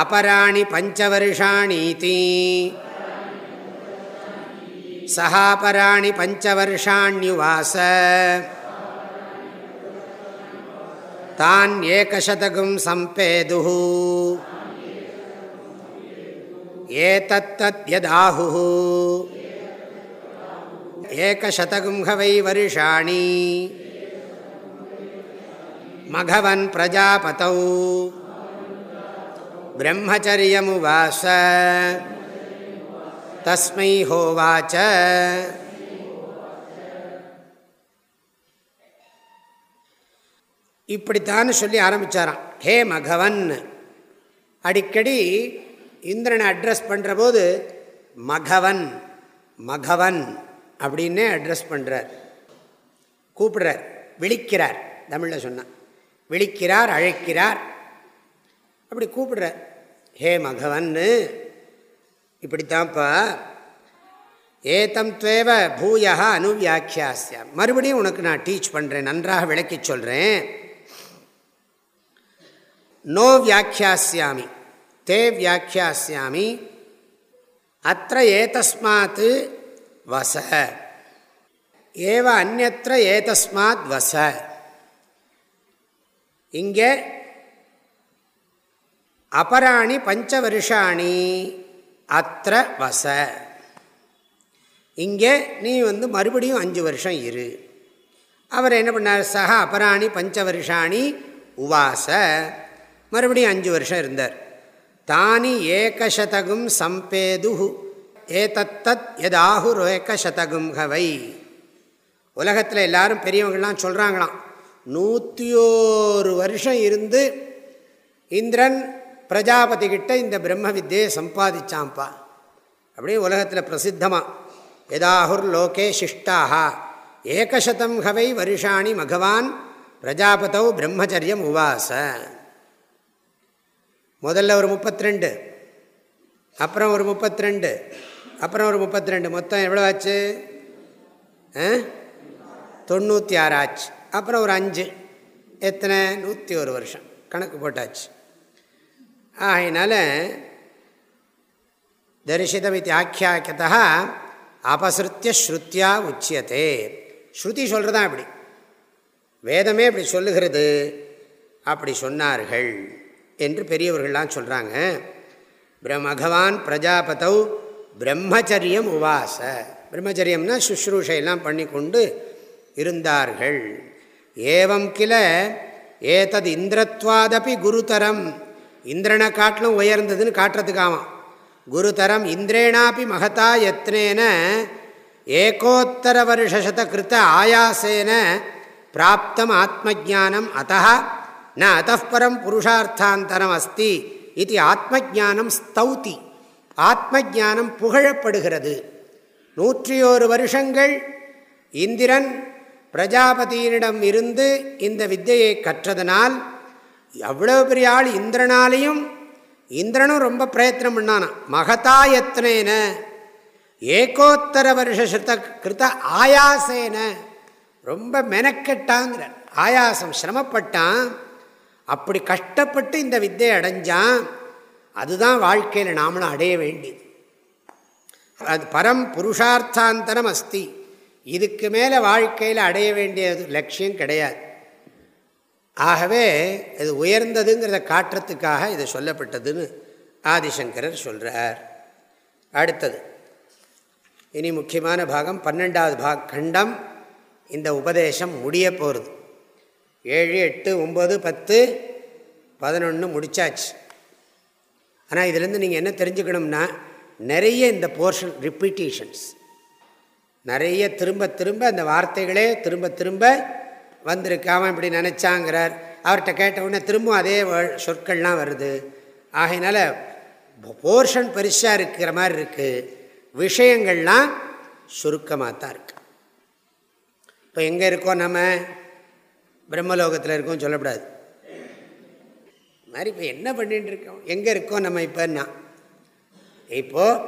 अपराणि पञ्चवर्षाणीति सहापराणि पञ्चवर्षाण्युवास तान्येकशतकं सम्पेदुः एतत्तद्यदाहुः एकशतकं ह वै वर्षाणि मघवन् प्रजापतौ ब्रह्मचर्यमुवास தஸ்மை ஹோவாச்ச இப்படித்தான் சொல்லி ஆரம்பித்தாராம் ஹே மகவன் அடிக்கடி இந்திரனை அட்ரஸ் பண்ணுற போது மகவன் மகவன் அப்படின்னே அட்ரஸ் பண்ணுறார் கூப்பிடுறார் விழிக்கிறார் தமிழில் சொன்னான் விழிக்கிறார் அழைக்கிறார். அப்படி கூப்பிடுறார். ஹே மகவன்னு இப்படித்தான்ப்பா. ஏதம் துவேவ பூயா அனுவியாக்கியாசியம் மறுபடியும் உனக்கு நான் டீச் பண்ணுறேன் நன்றாக விளக்கி சொல்கிறேன் நோ வியாக்கியாசியாமி தே வியாக்கியாசியாமி அத்த ஏதஸ்மாத் வச ஏவ அந்நத்திர ஏதஸ்மாத் வச இங்கே அபராணி பஞ்சவருஷாணி அத்த வச இங்கே நீ வந்து மறுபடியும் அஞ்சு வருஷம் இரு। அவர் என்ன பண்ணார்? சக அபராணி பஞ்சவருஷாணி உவாச. மறுபடியும் அஞ்சு வருஷம் இருந்தார். தானி ஏகசதகும் சம்பேது ஏதத்தத் எதாகுர் ஏகசதகும் ஹவை. உலகத்தில் எல்லாரும் பெரியவங்கள்லாம் சொல்கிறாங்களாம் நூற்றி ஓரு வருஷம் இருந்து இந்திரன் பிரஜாபதி கிட்ட இந்த பிரம்ம வித்தியை சம்பாதிச்சாம்ப்பா அப்படியே உலகத்தில் பிரசித்தமாக எதாகுர் லோகே சிஷ்டாக ஏகசதம் ஹவை வருஷாணி மகவான் பிரஜாபதௌ பிரம்மச்சரியம் உவாச. முதல்ல ஒரு முப்பத்தி ரெண்டு அப்புறம் ஒரு முப்பத்தி ரெண்டு அப்புறம் ஒரு முப்பத்தி ரெண்டு மொத்தம் எவ்வளோ ஆச்சு? தொண்ணூற்றி ஆறு ஆச்சு. அப்புறம் ஒரு அஞ்சு. எத்தனை? நூற்றி ஒரு வருஷம். கணக்கு போட்டாச்சு. ஆகையினால தரிசிதமித்தி ஆக்கியாக்கியதா அபசிருத்திய ஸ்ருத்தியா உச்சியத்தே ஸ்ருதி சொல்கிறதான் அப்படி. வேதமே அப்படி சொல்லுகிறது. அப்படி சொன்னார்கள். என்று பெரியவர்கள்லாம் சொல்கிறாங்க பகவான் பிரஜாபதௌ பிரம்மச்சரியம் உவாச. பிரம்மச்சரியம்னா சுஷ்ரூஷையெல்லாம் பண்ணி கொண்டு இருந்தார்கள். ஏவம் கில ஏதது இந்திரத்வாதபி குருதரம். இந்திரனை காட்டிலும் உயர்ந்ததுன்னு காட்டுறதுக்காவான் குருதரம் இந்திரேனாப்பி மகதா யத்னேன ஏகோத்தர வருஷசத கிருத்த ஆயாசேன பிராப்தம் ஆத்மஜானம். அத்த ந அத்தப்பரம் புருஷார்த்தாந்தரம் அஸ்தி இது ஆத்மஜானம் ஸ்தௌதி ஆத்மஜானம் புகழப்படுகிறது நூற்றி ஒரு வருஷங்கள் இந்திரன் பிரஜாபதியினிடம் இருந்து இந்த வித்தையை கற்றதனால் எவ்வளோ பெரிய ஆள் இந்திரனாலையும் இந்திரனும் ரொம்ப பிரயத்தனம் பண்ணானா? மகதா எத்தனேன ஏகோத்தர வருஷ ஸ்ருத கிருத்த ஆயாசேன ரொம்ப மெனக்கெட்டாங்கிற ஆயாசம் சிரமப்பட்டான் அப்படி கஷ்டப்பட்டு இந்த வித்தையை அடைஞ்சான் அதுதான் வாழ்க்கையில் நாமளும் அடைய வேண்டியது. அது பரம் புருஷார்த்தாந்தரம் அஸ்தி. இதுக்கு மேலே வாழ்க்கையில் அடைய வேண்டிய லட்சியம் கிடையாது. ஆகவே இது உயர்ந்ததுங்கிறத காட்டுறதுக்காக இது சொல்லப்பட்டதுன்னு ஆதிசங்கரர் சொல்கிறார் அடுத்தது இனி முக்கியமான பாகம் பன்னெண்டாவது பாக் கண்டம் இந்த உபதேசம் முடிய போகிறது ஏழு எட்டு ஒம்பது பத்து பதினொன்று முடித்தாச்சு ஆனால் இதிலேருந்து நீங்கள் என்ன தெரிஞ்சுக்கணும்னா நிறைய இந்த போர்ஷன் ரிப்பீட்டேஷன்ஸ் நிறைய திரும்ப திரும்ப அந்த வார்த்தைகளே திரும்ப திரும்ப வந்திருக்கு. அவன் இப்படி நினச்சாங்கிறார். அவர்கிட்ட கேட்ட உடனே திரும்பவும் அதே சொற்கள்லாம் வருது. ஆகையினால போர்ஷன் பெருசாக இருக்கிற மாதிரி இருக்குது விஷயங்கள்லாம் சுருக்கமாக தான் இருக்குது இப்போ எங்கே இருக்கோம் நம்ம? பிரம்மலோகத்தில் இருக்கோம் சொல்லக்கூடாது மாதிரி இப்போ என்ன பண்ணிட்டு இருக்கோம்? எங்கே இருக்கோம் நம்ம இப்போன்னா? இப்போது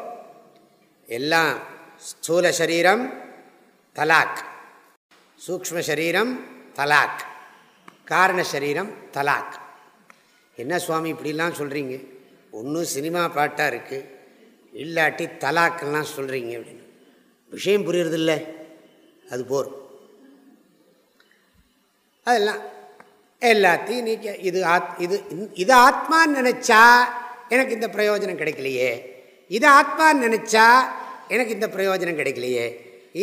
எல்லாம் ஸ்தூல சரீரம் தலாக். சூக்ம சரீரம் தலாக். காரண சரீரம் தலாக். என்ன சுவாமி இப்படிலாம் சொல்கிறீங்க ஒன்றும் சினிமா பாட்டாக இருக்குது இல்லாட்டி தலாக்கெல்லாம் சொல்கிறீங்க அப்படின்னு. விஷயம் புரியுறதில்ல. அது போர் அதெல்லாம். எல்லாத்தையும் நீ இது ஆத் இது இது ஆத்மான்னு நினச்சா எனக்கு இந்த பிரயோஜனம் கிடைக்கலையே. இது ஆத்மான்னு நினச்சா எனக்கு இந்த பிரயோஜனம் கிடைக்கலையே.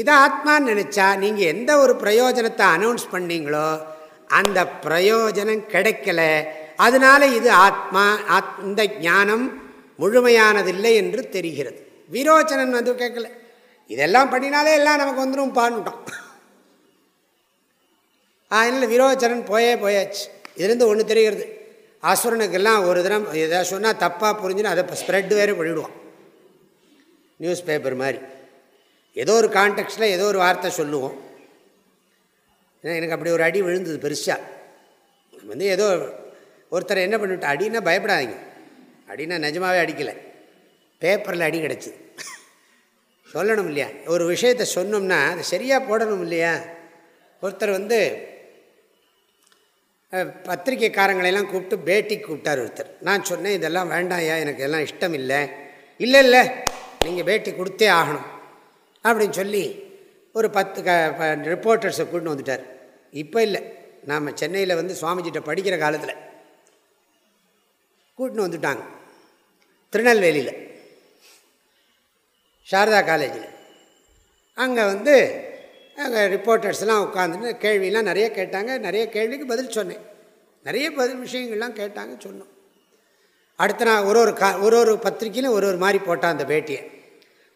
இது ஆத்மான்னு நினச்சா நீங்கள் எந்த ஒரு பிரயோஜனத்தை அனௌன்ஸ் பண்ணீங்களோ அந்த பிரயோஜனம் கிடைக்கல. அதனால இது ஆத்மா ஆத் இந்த ஞானம் முழுமையானதில்லை என்று தெரிகிறது. விரோச்சனன் வந்து கேட்கல. இதெல்லாம் பண்ணினாலே எல்லாம் நமக்கு வந்துடும் பான்னுட்டோம் அதனால் விரோச்சரன் போயே போயாச்சு. இதுலேருந்து ஒன்று தெரிகிறது. அசுரனுக்கெல்லாம் ஒரு தினம் எதாவது சொன்னால் தப்பாக புரிஞ்சுன்னு அதை ஸ்ப்ரெட் வேறு பண்ணிவிடுவான் நியூஸ் பேப்பர் மாதிரி. ஏதோ ஒரு கான்டெக்ட்டில் ஏதோ ஒரு வார்த்தை சொல்லுவோம். ஏன்னா எனக்கு அப்படி ஒரு அடி விழுந்தது பெருசாக வந்து ஏதோ ஒருத்தர் என்ன பண்ணிவிட்டு அடின்னா பயப்படாதீங்க. அடின்னா நிஜமாகவே அடிக்கலை. பேப்பரில் அடி கிடச்சிது. சொல்லணும் இல்லையா? ஒரு விஷயத்தை சொன்னோம்னா அதை சரியாக போடணும் இல்லையா? ஒருத்தர் வந்து பத்திரிகைக்காரங்களெல்லாம் கூப்பிட்டு பேட்டிக்கு கூப்பிட்டார் ஒருத்தர். நான் சொன்னேன் இதெல்லாம் வேண்டாம்யா எனக்கு எல்லாம் இஷ்டம் இல்லை இல்லை இல்லை நீங்கள் பேட்டி கொடுத்தே ஆகணும். அப்படின்னு சொல்லி ஒரு பத்து க ரிப்போர்ட்டர்ஸை கூட்டின்னு வந்துட்டார். இப்போ இல்லை நாம் சென்னையில் வந்து சுவாமிஜிட்ட படிக்கிற காலத்தில் கூட்டின்னு வந்துட்டாங்க. திருநெல்வேலியில் சாரதா காலேஜில் அங்கே வந்து அங்கே ரிப்போர்ட்டர்ஸ்லாம் உட்காந்துட்டு கேள்வியெலாம் நிறைய கேட்டாங்க. நிறைய கேள்விக்கு பதில் சொன்னேன். நிறைய பதில் விஷயங்கள்லாம் கேட்டாங்க சொன்னோம். அடுத்த நான் ஒரு ஒரு கா ஒரு ஒரு பத்திரிக்கையிலும் ஒரு ஒரு மாதிரி போட்டான் அந்த பேட்டியை.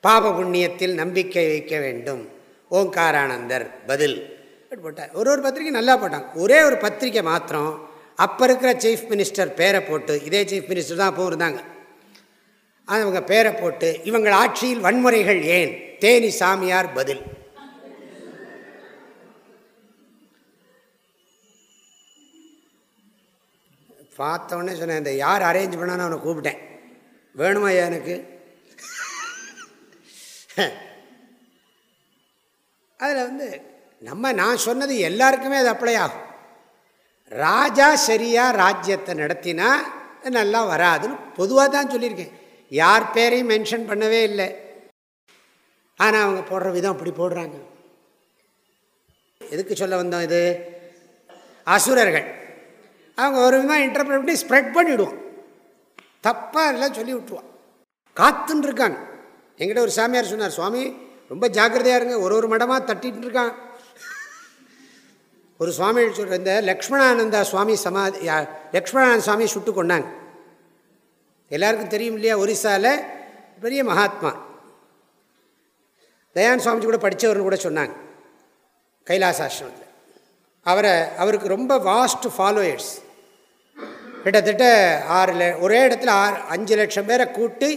பாப புண்ணியத்தில் நம்பிக்கை வைக்க வேண்டும். ஓங்காரானந்தர் பதில். அப்படி போட்டார். ஒரு ஒரு பத்திரிக்கை நல்லா போட்டாங்க. ஒரே ஒரு பத்திரிக்கை மாத்திரம் அப்போ இருக்கிற சீஃப் மினிஸ்டர் பேரை போட்டு இதே சீஃப் மினிஸ்டர் தான் அப்போ இருந்தாங்க. அவங்க பேரை போட்டு இவங்கள் ஆட்சியில் வன்முறைகள் ஏன்? தேனி சாமியார் பதில். பார்த்தோன்னே சொன்னேன் இந்த யார் அரேஞ்ச் பண்ணான்னு அவனை கூப்பிட்டேன். வேணுமா எனக்கு? அதில் வந்து நம்ம நான் சொன்னது எல்லாருக்குமே அது அப்ளை ஆகும். ராஜா சரியாக ராஜ்யத்தை நடத்தினா நல்லா வராதுன்னு பொதுவாக தான் சொல்லியிருக்கேன். யார் பேரையும் மென்ஷன் பண்ணவே இல்லை. ஆனால் அவங்க போடுற விதம் அப்படி போடுறாங்க. எதுக்கு சொல்ல வந்தோம் இது? அசுரர்கள். அவங்க ஒரு விதமாக இன்டர்பிரட் பண்ணி ஸ்ப்ரெட் பண்ணிவிடுவோம் தப்பாக எல்லாம் சொல்லி விட்டுருவான். காத்துன்னு இருக்காங்க. எங்கிட்ட ஒரு சாமியார் சொன்னார் சுவாமி ரொம்ப ஜாக்கிரதையாக இருங்க. ஒரு ஒரு மடமாக தட்டிகிட்டு இருக்கான். ஒரு சுவாமி சொல்கிற இந்த லக்ஷ்மணானந்தா சுவாமி சமாதி லக்ஷ்மணானந்த சுவாமி சுட்டு கொண்டாங்க எல்லாருக்கும் தெரியும் இல்லையா ஒரிசாவில் பெரிய மகாத்மா. தயான் சுவாமிஜி கூட படித்தவர்னு கூட சொன்னாங்க. கைலாசாசிரமத்தில். அவரை அவருக்கு ரொம்ப வாஸ்ட் ஃபாலோயர்ஸ் கிட்டத்தட்ட ஆறு ஒரே இடத்துல ஆறு அஞ்சு லட்சம் பேரை கூட்டி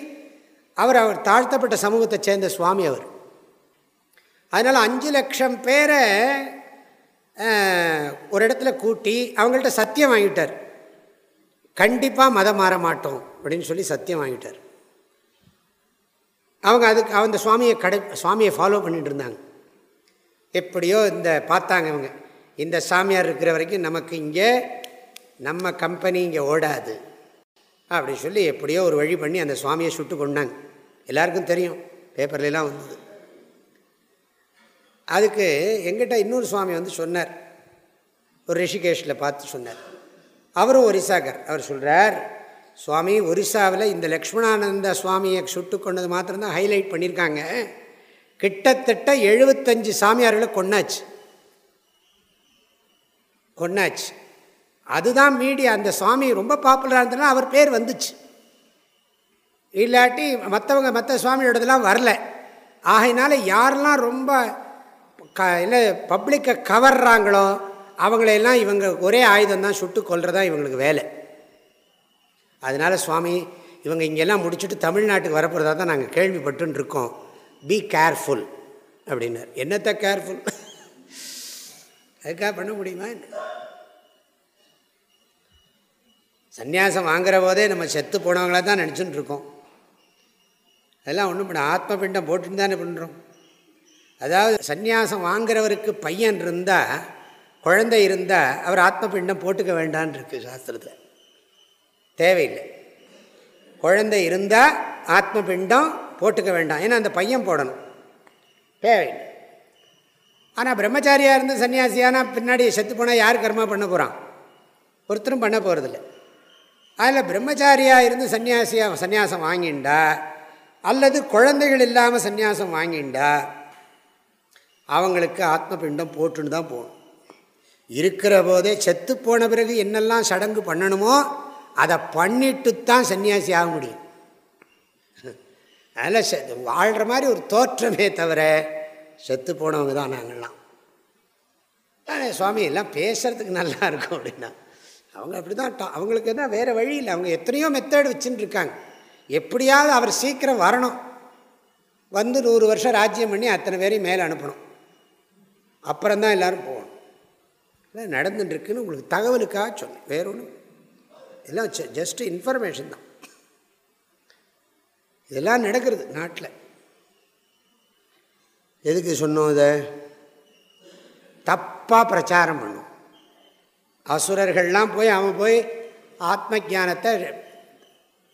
அவர் அவர் தாழ்த்தப்பட்ட சமூகத்தை சேர்ந்த சுவாமி அவர். அதனால் அஞ்சு லட்சம் பேரை ஒரு இடத்துல கூட்டி அவங்கள்ட்ட சத்தியம் வாங்கிட்டார். கண்டிப்பாக மதம் மாற மாட்டோம் அப்படின்னு சொல்லி சத்தியம் வாங்கிட்டார். அவங்க அதுக்கு அந்த சுவாமியை கடை சுவாமியை ஃபாலோ பண்ணிட்டு இருந்தாங்க. எப்படியோ இந்த பார்த்தாங்க இவங்க. இந்த சாமியார் இருக்கிற வரைக்கும் நமக்கு இங்கே நம்ம கம்பெனி இங்கே ஓடாது. அப்படி சொல்லி எப்படியோ ஒரு வழி பண்ணி அந்த சுவாமியை சுட்டு கொண்டாங்க. எல்லாருக்கும் தெரியும் பேப்பர்லாம் வந்தது. அதுக்கு எங்கிட்ட இன்னொரு சுவாமி வந்து சொன்னார். ஒரு ரிஷிகேஷில் பார்த்து சொன்னார். அவரும் ஒரிசாகர் அவர் சொல்கிறார் சுவாமி ஒரிசாவில் இந்த லக்ஷ்மணானந்த சுவாமியை சுட்டு கொண்டது மாத்திரம்தான் ஹைலைட் பண்ணியிருக்காங்க கிட்டத்தட்ட எழுபத்தஞ்சு சாமியார்களை கொண்டாச்சு கொண்டாச்சு அதுதான் மீடியா அந்த சுவாமி ரொம்ப பாப்புலராக இருந்ததுனா அவர் பேர் வந்துச்சு. இல்லாட்டி மற்றவங்க மற்ற சுவாமியோடதெல்லாம் வரல. ஆகையினால யாரெல்லாம் ரொம்ப க இல்லை பப்ளிக்கை கவர்றாங்களோ அவங்களையெல்லாம் இவங்க ஒரே ஆயுதம் தான் சுட்டு கொள்றதா இவங்களுக்கு வேலை. அதனால் சுவாமி இவங்க இங்கெல்லாம் முடிச்சுட்டு தமிழ்நாட்டுக்கு வரப்போகிறதா தான் நாங்கள் கேள்விப்பட்டுன்னு இருக்கோம் பி கேர்ஃபுல் அப்படின்னார். என்னத்தை கேர்ஃபுல் அதுக்காக பண்ண முடியுமா? சந்நியாசம் வாங்குற போதே நம்ம செத்து போனவங்களா தான் நினச்சிட்டு இருக்கோம். அதெல்லாம் ஒன்றும் பண்ண ஆத்ம பிண்டம் போட்டுன்னு தானே பண்ணுறோம் அதாவது சந்நியாசம் வாங்குறவருக்கு பையன் இருந்தால் குழந்தை இருந்தால் அவர் ஆத்ம பிண்டம் போட்டுக்க வேண்டான் இருக்குது சாஸ்திரத்தில். தேவையில்லை. குழந்தை இருந்தால் ஆத்ம பிண்டம் போட்டுக்க வேண்டாம். ஏன்னா அந்த பையன் போடணும். தேவையில்லை. ஆனால் பிரம்மச்சாரியாக இருந்து சன்னியாசியானா பின்னாடி செத்து போனால் யார் கர்மா பண்ண போகிறான் ஒருத்தரும் பண்ண போகிறதில்ல அதில் பிரம்மச்சாரியாக இருந்து சன்னியாசியாக சன்னியாசம் வாங்கிண்டா? அல்லது குழந்தைகள் இல்லாமல் சன்னியாசம் வாங்கிண்டா? அவங்களுக்கு ஆத்ம பிண்டம் போட்டுன்னு தான் போகணும். இருக்கிற போதே செத்து போன பிறகு என்னெல்லாம் சடங்கு பண்ணணுமோ அதை பண்ணிட்டு தான் சன்னியாசி ஆக முடியும். அதில் வாழ்கிற மாதிரி ஒரு தோற்றமே தவிர செத்து போனவங்க தான் நாங்கள்லாம். சுவாமி எல்லாம் பேசுகிறதுக்கு நல்லா இருக்கும் அப்படின்னா. அவங்க அப்படி தான் அவங்களுக்கு தான் வேறு வழி இல்லை. அவங்க எத்தனையோ மெத்தேடு வச்சுன்னு இருக்காங்க எப்படியாவது அவர் சீக்கிரம் வரணும். வந்து நூறு வருஷம் ராஜ்யம் பண்ணி அத்தனை பேரையும் மேலே அனுப்பணும். அப்புறம்தான் எல்லோரும் போகணும். இல்லை நடந்துட்டுருக்குன்னு உங்களுக்கு தகவலுக்காக சொன்னேன். வேறு ஒன்றும் இதெல்லாம் ஜஸ்ட் இன்ஃபர்மேஷன் தான். இதெல்லாம் நடக்கிறது நாட்டில். எதுக்கு சொன்னோம் இதை? தப்பாக பிரச்சாரம் பண்ணும். அசுரர்கள்லாம் போய் அவன் போய் ஆத்ம ஜானத்தை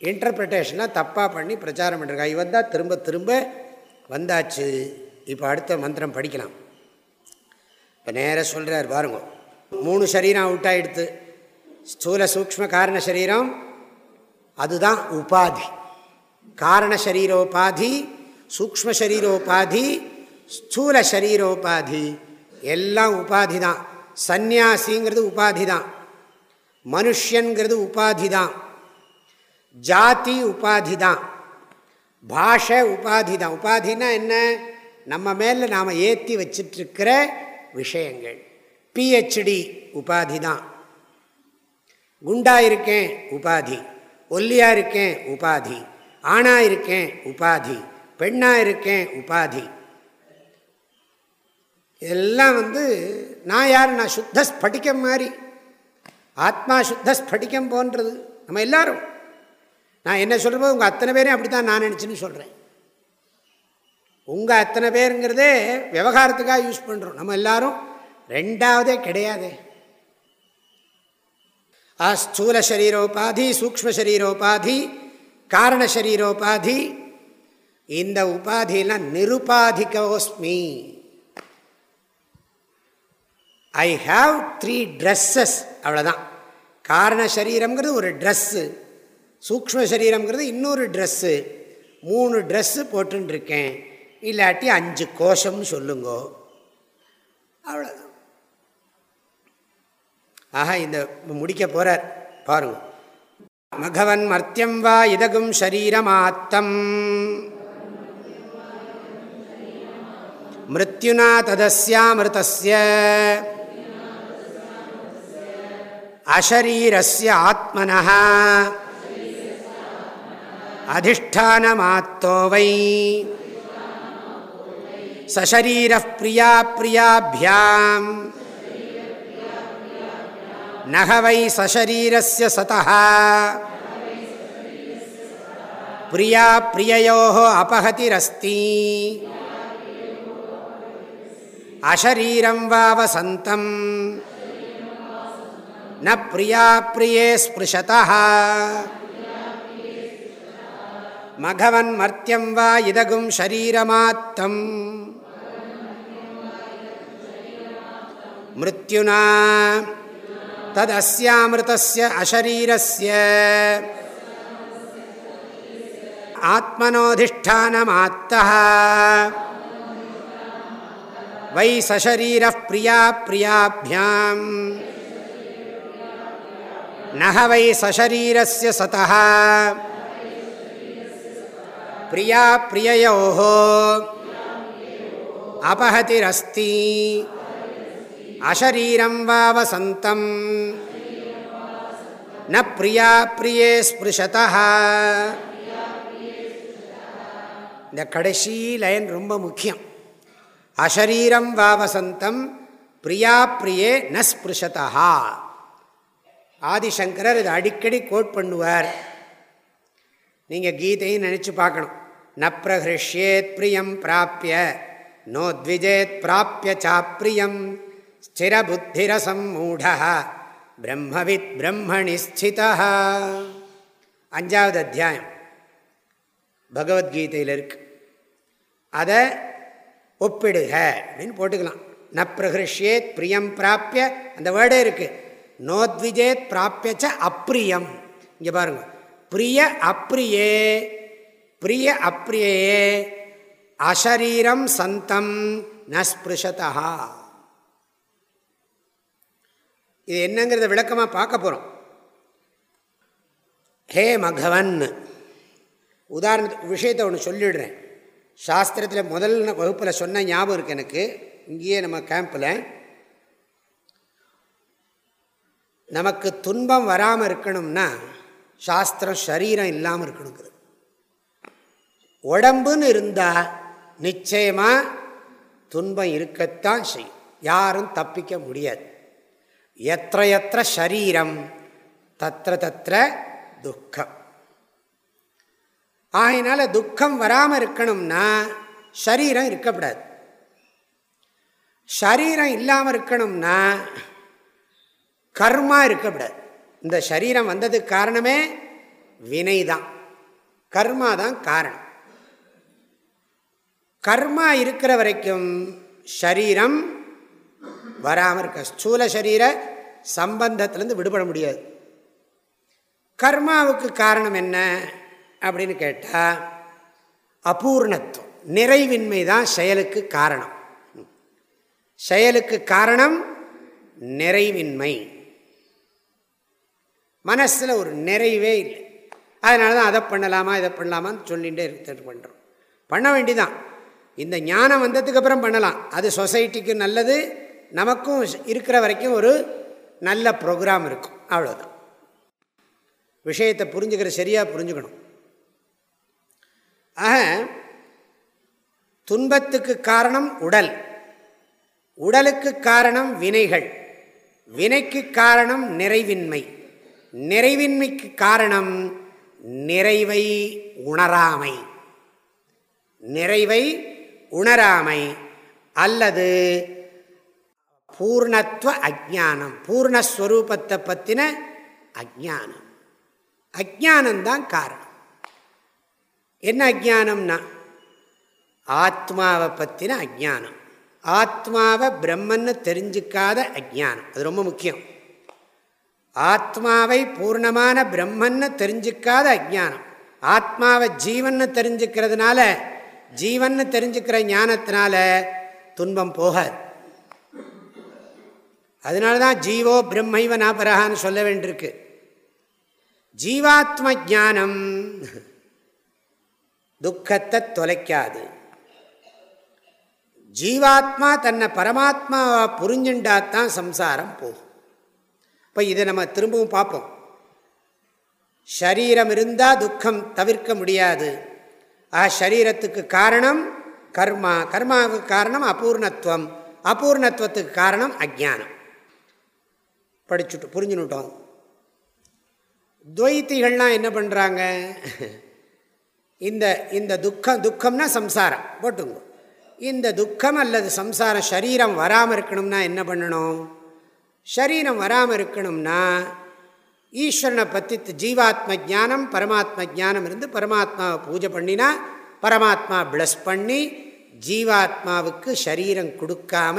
இன்டர்பிரிட்டேஷனாக தப்பாக பண்ணி பிரச்சாரம் பண்ணிருக்கான் இவன் தான் திரும்ப திரும்ப வந்தாச்சு. இப்போ அடுத்த மந்திரம் படிக்கலாம். இப்போ நேராக சொல்கிறார் பாருங்க. மூணு சரீரம் அவுட் ஆகிடுத்து ஸ்தூல சூக்ம காரண சரீரம் அதுதான் உபாதி. காரண சரீரோபாதி சூக்ம சரீரோபாதி ஸ்தூல சரீரோபாதி எல்லாம் உபாதி தான் சந்நியாசிங்கிறது உபாதி தான் மனுஷங்கிறது உபாதி தான் ஜாதி உபாதி தான் பாஷை உபாதி தான் உபாதினா என்ன? நம்ம மேலே நாம் ஏற்றி வச்சிட்ருக்கிற விஷயங்கள். பிஹெச்டி உபாதி தான் குண்டா இருக்கேன் உபாதி. ஒல்லியாக இருக்கேன் உபாதி. ஆணாக இருக்கேன் உபாதி. பெண்ணாக இருக்கேன் உபாதி. எல்லாம் வந்து நான் யார்? நான் சுத்த ஸ்படிக்கம் மாதிரி ஆத்மா சுத்த ஸ்படிக்கம் போன்றது. நம்ம எல்லாரும். நான் என்ன சொல்கிறப்போ உங்கள் அத்தனை பேரையும் அப்படி தான் நான் நினச்சின்னு சொல்கிறேன் உங்கள் அத்தனை பேருங்கிறதே விவகாரத்துக்காக யூஸ் பண்ணுறோம் நம்ம எல்லாரும் ரெண்டாவதே கிடையாதே. ஆ ஸ்தூல சரீரோபாதி சூக்ம சரீரோபாதி காரண சரீரோபாதி. இந்த உபாதியெல்லாம் நிருபாதிகோஸ்மி. ஐ ஹாவ் த்ரீ ட்ரெஸ்ஸஸ் அவ்வளோதான் காரண சரீரங்கிறது ஒரு ட்ரெஸ்ஸு சூக்ம சரீரங்கிறது இன்னொரு ட்ரெஸ்ஸு மூணு ட்ரெஸ்ஸு போட்டுருக்கேன். இல்லாட்டி அஞ்சு கோஷம்னு சொல்லுங்கோ. அவ்வளோதான் ஆஹா இந்த முடிக்க போகிறார் பாருங்க. மகவன் மர்த்தியம் வா இதகும் ஷரீரமாத்தம் மிருத்யுனா ததஸ்யாமிருதஸ்ய. அசரீரஸ்ய ஆத்மனா அதிஷ்டானமாத்தோவை சரீர பிரியா பிரியாபியாம் நகவை சரீரஸ்ய சதா பிரியா பிரியோ அபகதிரஸ்தி அசரீரம் வாவசந்தம் न प्रिया प्रिये स्पृशतः। மகவன்மர்த்தியம் வா இதகும் ஷரீரமாத்தம் மிருத்யுனா ததஸ்யாமிருதஸ்ய அஷரீரஸ்ய ஆத்மனோதிஷ்டானமாத்தः வை சரீர பிரியா பிரியாபியாம் நகவை சரீரஸ்ய சதः பிரியா பிரியோ அபஹதிரஸ்தி. அசரீரம் வா வசந்தம். ந பிரியா பிரியே ஸ்பிருஷத இந்த கடைசி லைன் ரொம்ப முக்கியம். அசரீரம் வா வசந்தம் பிரியா பிரியே ந ஸ்பிருஷதா ஆதிசங்கரர் இதை அடிக்கடி கோட் பண்ணுவார். நீங்கள் கீதையும் நினச்சி பார்க்கணும். ந பிரஹிருஷ்யேத் பிரியம் பிராப்பிய நோத்விஜேத் பிராப்பிய சாப்பிரியம் ஸ்திரபுத்திரசம் மூடா பிரம்மவித் பிரம்மணி ஸ்திதா அஞ்சாவது அத்தியாயம். பகவத்கீதையில் இருக்கு. அதை ஒப்பிடுக அப்படின்னு போட்டுக்கலாம். ந பிரகிருஷ்யேத் பிரியம் பிராப்பிய அந்த வேர்டே இருக்குது நோத்விஜேத் பிராப்பியச்ச அப்பிரியம் இங்கே பாருங்கள் பிரிய அப்பிரியே பிரிய அப்பிரியே அஷரீரம் சந்தம் நஸ்பிருஷதா இது என்னங்கிறத விளக்கமாக பார்க்க போகிறோம் ஹே மகவன். உதாரணத்துக்கு விஷயத்தை ஒன்று சொல்லிடுறேன். சாஸ்திரத்தில் முதல் வகுப்பில் சொன்ன ஞாபகம் இருக்குது எனக்கு. இங்கேயே நம்ம கேம்பில் நமக்கு துன்பம் வராமல் இருக்கணும்னா சாஸ்திரம் சரீரம் இல்லாமல் இருக்கணுங்கிறது உடம்புன்னு இருந்தால் நிச்சயமாக துன்பம் இருக்கத்தான் செய்யும். யாரும் தப்பிக்க முடியாது. எத்த எத்த சரீரம் தத்திர தத்திர துக்கம். ஆகினால துக்கம் வராமல் இருக்கணும்னா சரீரம் இருக்கப்படாது சரீரம் இல்லாமல் இருக்கணும்னா கர்மா இருக்கக்கூடாது. இந்த சரீரம் வந்ததுக்கு காரணமே வினை தான் கர்மா தான் காரணம். கர்மா இருக்கிற வரைக்கும் ஷரீரம் வராமல் இருக்க ஸ்தூல சரீர சம்பந்தத்திலேருந்து விடுபட முடியாது. கர்மாவுக்கு காரணம் என்ன அப்படின்னு கேட்டால் அபூர்ணத்துவம். நிறைவின்மை தான் செயலுக்கு காரணம். செயலுக்கு காரணம் நிறைவின்மை. மனசில் ஒரு நிறைவே இல்லை. அதனால தான் அதை பண்ணலாமா இதை பண்ணலாமான்னு சொல்லிகிட்டே இருந்துட்டு பண்ணுறோம் பண்ண வேண்டிதான். இந்த ஞானம் வந்ததுக்கப்புறம் பண்ணலாம். அது சொசைட்டிக்கு நல்லது நமக்கும் இருக்கிற வரைக்கும் ஒரு நல்ல ப்ரோக்ராம் இருக்கும். அவ்வளோதான் விஷயத்தை புரிஞ்சுக்கிற சரியாக புரிஞ்சுக்கணும். ஆக துன்பத்துக்கு காரணம் உடல். உடலுக்கு காரணம் வினைகள். வினைக்கு காரணம் நிறைவின்மை. நிறைவின்மைக்கு காரணம் நிறைவை உணராமை. நிறைவை உணராமை அல்லது பூர்ணத்துவ அஜானம் பூர்ணஸ்வரூபத்தை பற்றின அஜானம் அஜானந்தான் காரணம். என்ன அஜானம்னா ஆத்மாவை பற்றின அஜானம் ஆத்மாவை பிரம்மன்னு தெரிஞ்சுக்காத அஜானம் அது ரொம்ப முக்கியம். ஆத்மாவை பூர்ணமான பிரம்மன்னு தெரிஞ்சுக்காத அஜானம் ஆத்மாவை ஜீவன்னு தெரிஞ்சுக்கிறதுனால ஜீவன்னு தெரிஞ்சுக்கிற ஞானத்தினால துன்பம் போகாது. அதனால தான் ஜீவோ பிரம்மைவ நாபரகான்னு சொல்ல வேண்டியிருக்கு. ஜீவாத்ம ஜானம் துக்கத்தை தொலைக்காது. ஜீவாத்மா தன்னை பரமாத்மாவை புரிஞ்சுண்டாத்தான் சம்சாரம் போகும். இப்போ இதை நம்ம திரும்பவும் பார்ப்போம். ஷரீரம் இருந்தால் துக்கம் தவிர்க்க முடியாது. ஆ ஷரீரத்துக்கு காரணம் கர்மா. கர்மாவுக்கு காரணம் அபூர்ணத்துவம். அபூர்ணத்துவத்துக்கு காரணம் அஜானம். படிச்சுட்டு புரிஞ்சுனுட்டோம் துவைத்திகள்லாம் என்ன பண்ணுறாங்க இந்த இந்த துக்கம் துக்கம்னா சம்சாரம். போட்டுங்க. இந்த துக்கம் அல்லது சம்சாரம் சரீரம் வராமல் இருக்கணும்னா என்ன பண்ணணும்? சரீரம் வராமல் இருக்கணும்னா ஈஸ்வரனை பற்றி ஜீவாத்ம ஜானம் பரமாத்ம ஜானம் இருந்து பரமாத்மாவை பூஜை பண்ணினா பரமாத்மா பிளஸ் பண்ணி ஜீவாத்மாவுக்கு சரீரம் கொடுக்காம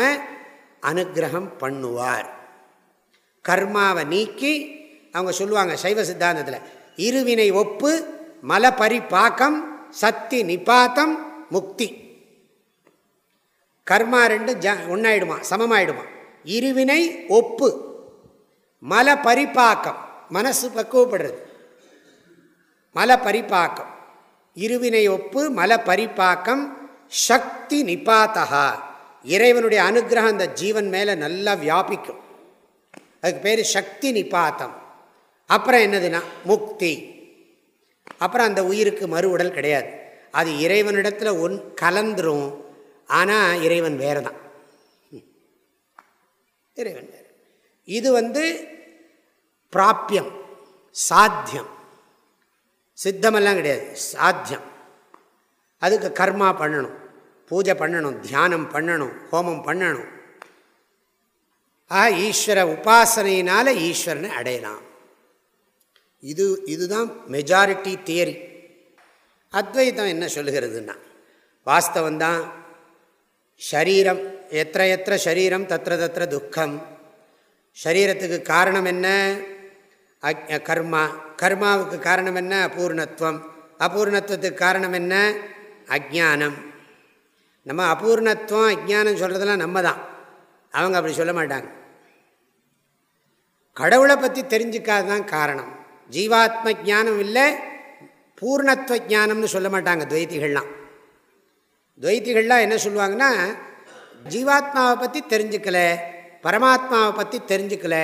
அனுகிரகம் பண்ணுவார். கர்மாவை நீக்கி அவங்க சொல்லுவாங்க சைவ சித்தாந்தத்தில் இருவினை ஒப்பு மலபரிபாக்கம் சக்தி நிபாத்தம் முக்தி. கர்மா ரெண்டு ஜ ஒன்றாயிடுமா சமமாயிடுமா? இருவினை ஒப்பு. மல பரிப்பாக்கம் மனசு பக்குவப்படுறது மல பரிப்பாக்கம் இருவினை ஒப்பு மல பரிப்பாக்கம் சக்தி நிபாத்தகா இறைவனுடைய அனுகிரகம் அந்த ஜீவன் மேலே நல்லா வியாபிக்கும். அதுக்கு பேர் சக்தி நிபாத்தம் அப்புறம் என்னதுன்னா முக்தி. அப்புறம் அந்த உயிருக்கு மறு உடல் கிடையாது. அது இறைவனிடத்தில் ஒன் கலந்துரும். ஆனால் இறைவன் வேறு தான் இறைவன். வேறு இது வந்து பிராப்பியம் சாத்தியம். சித்தமெல்லாம் கிடையாது சாத்தியம். அதுக்கு கர்மா பண்ணணும் பூஜை பண்ணணும் தியானம் பண்ணணும் ஹோமம் பண்ணணும். ஆ ஈஸ்வர உபாசனையினால் ஈஸ்வரனை அடையலாம். இது இதுதான் மெஜாரிட்டி தியரி அத்வைதம் என்ன சொல்லுகிறதுன்னா வாஸ்தவந்தான் ஷரீரம் எத்த எத்த சரீரம் தத்திர தத்திர துக்கம். சரீரத்துக்கு காரணம் என்ன? கர்மா. கர்மாவுக்கு காரணம் என்ன? அபூர்ணத்துவம். அபூர்ணத்துவத்துக்கு காரணம் என்ன? அஜானம் நம்ம அபூர்ணத்துவம் அஜானம் சொல்கிறதெல்லாம் நம்ம தான் அவங்க அப்படி சொல்ல மாட்டாங்க. கடவுளை பற்றி தெரிஞ்சுக்காது தான் காரணம். ஜீவாத்ம ஜானம் இல்லை பூர்ணத்துவ ஜானம்னு சொல்ல மாட்டாங்க துவைத்திகள்லாம். துவைத்திகள்லாம் என்ன சொல்லுவாங்கன்னா ஜீவாத்மாவை பற்றி தெரிஞ்சுக்கல பரமாத்மாவை பற்றி தெரிஞ்சுக்கல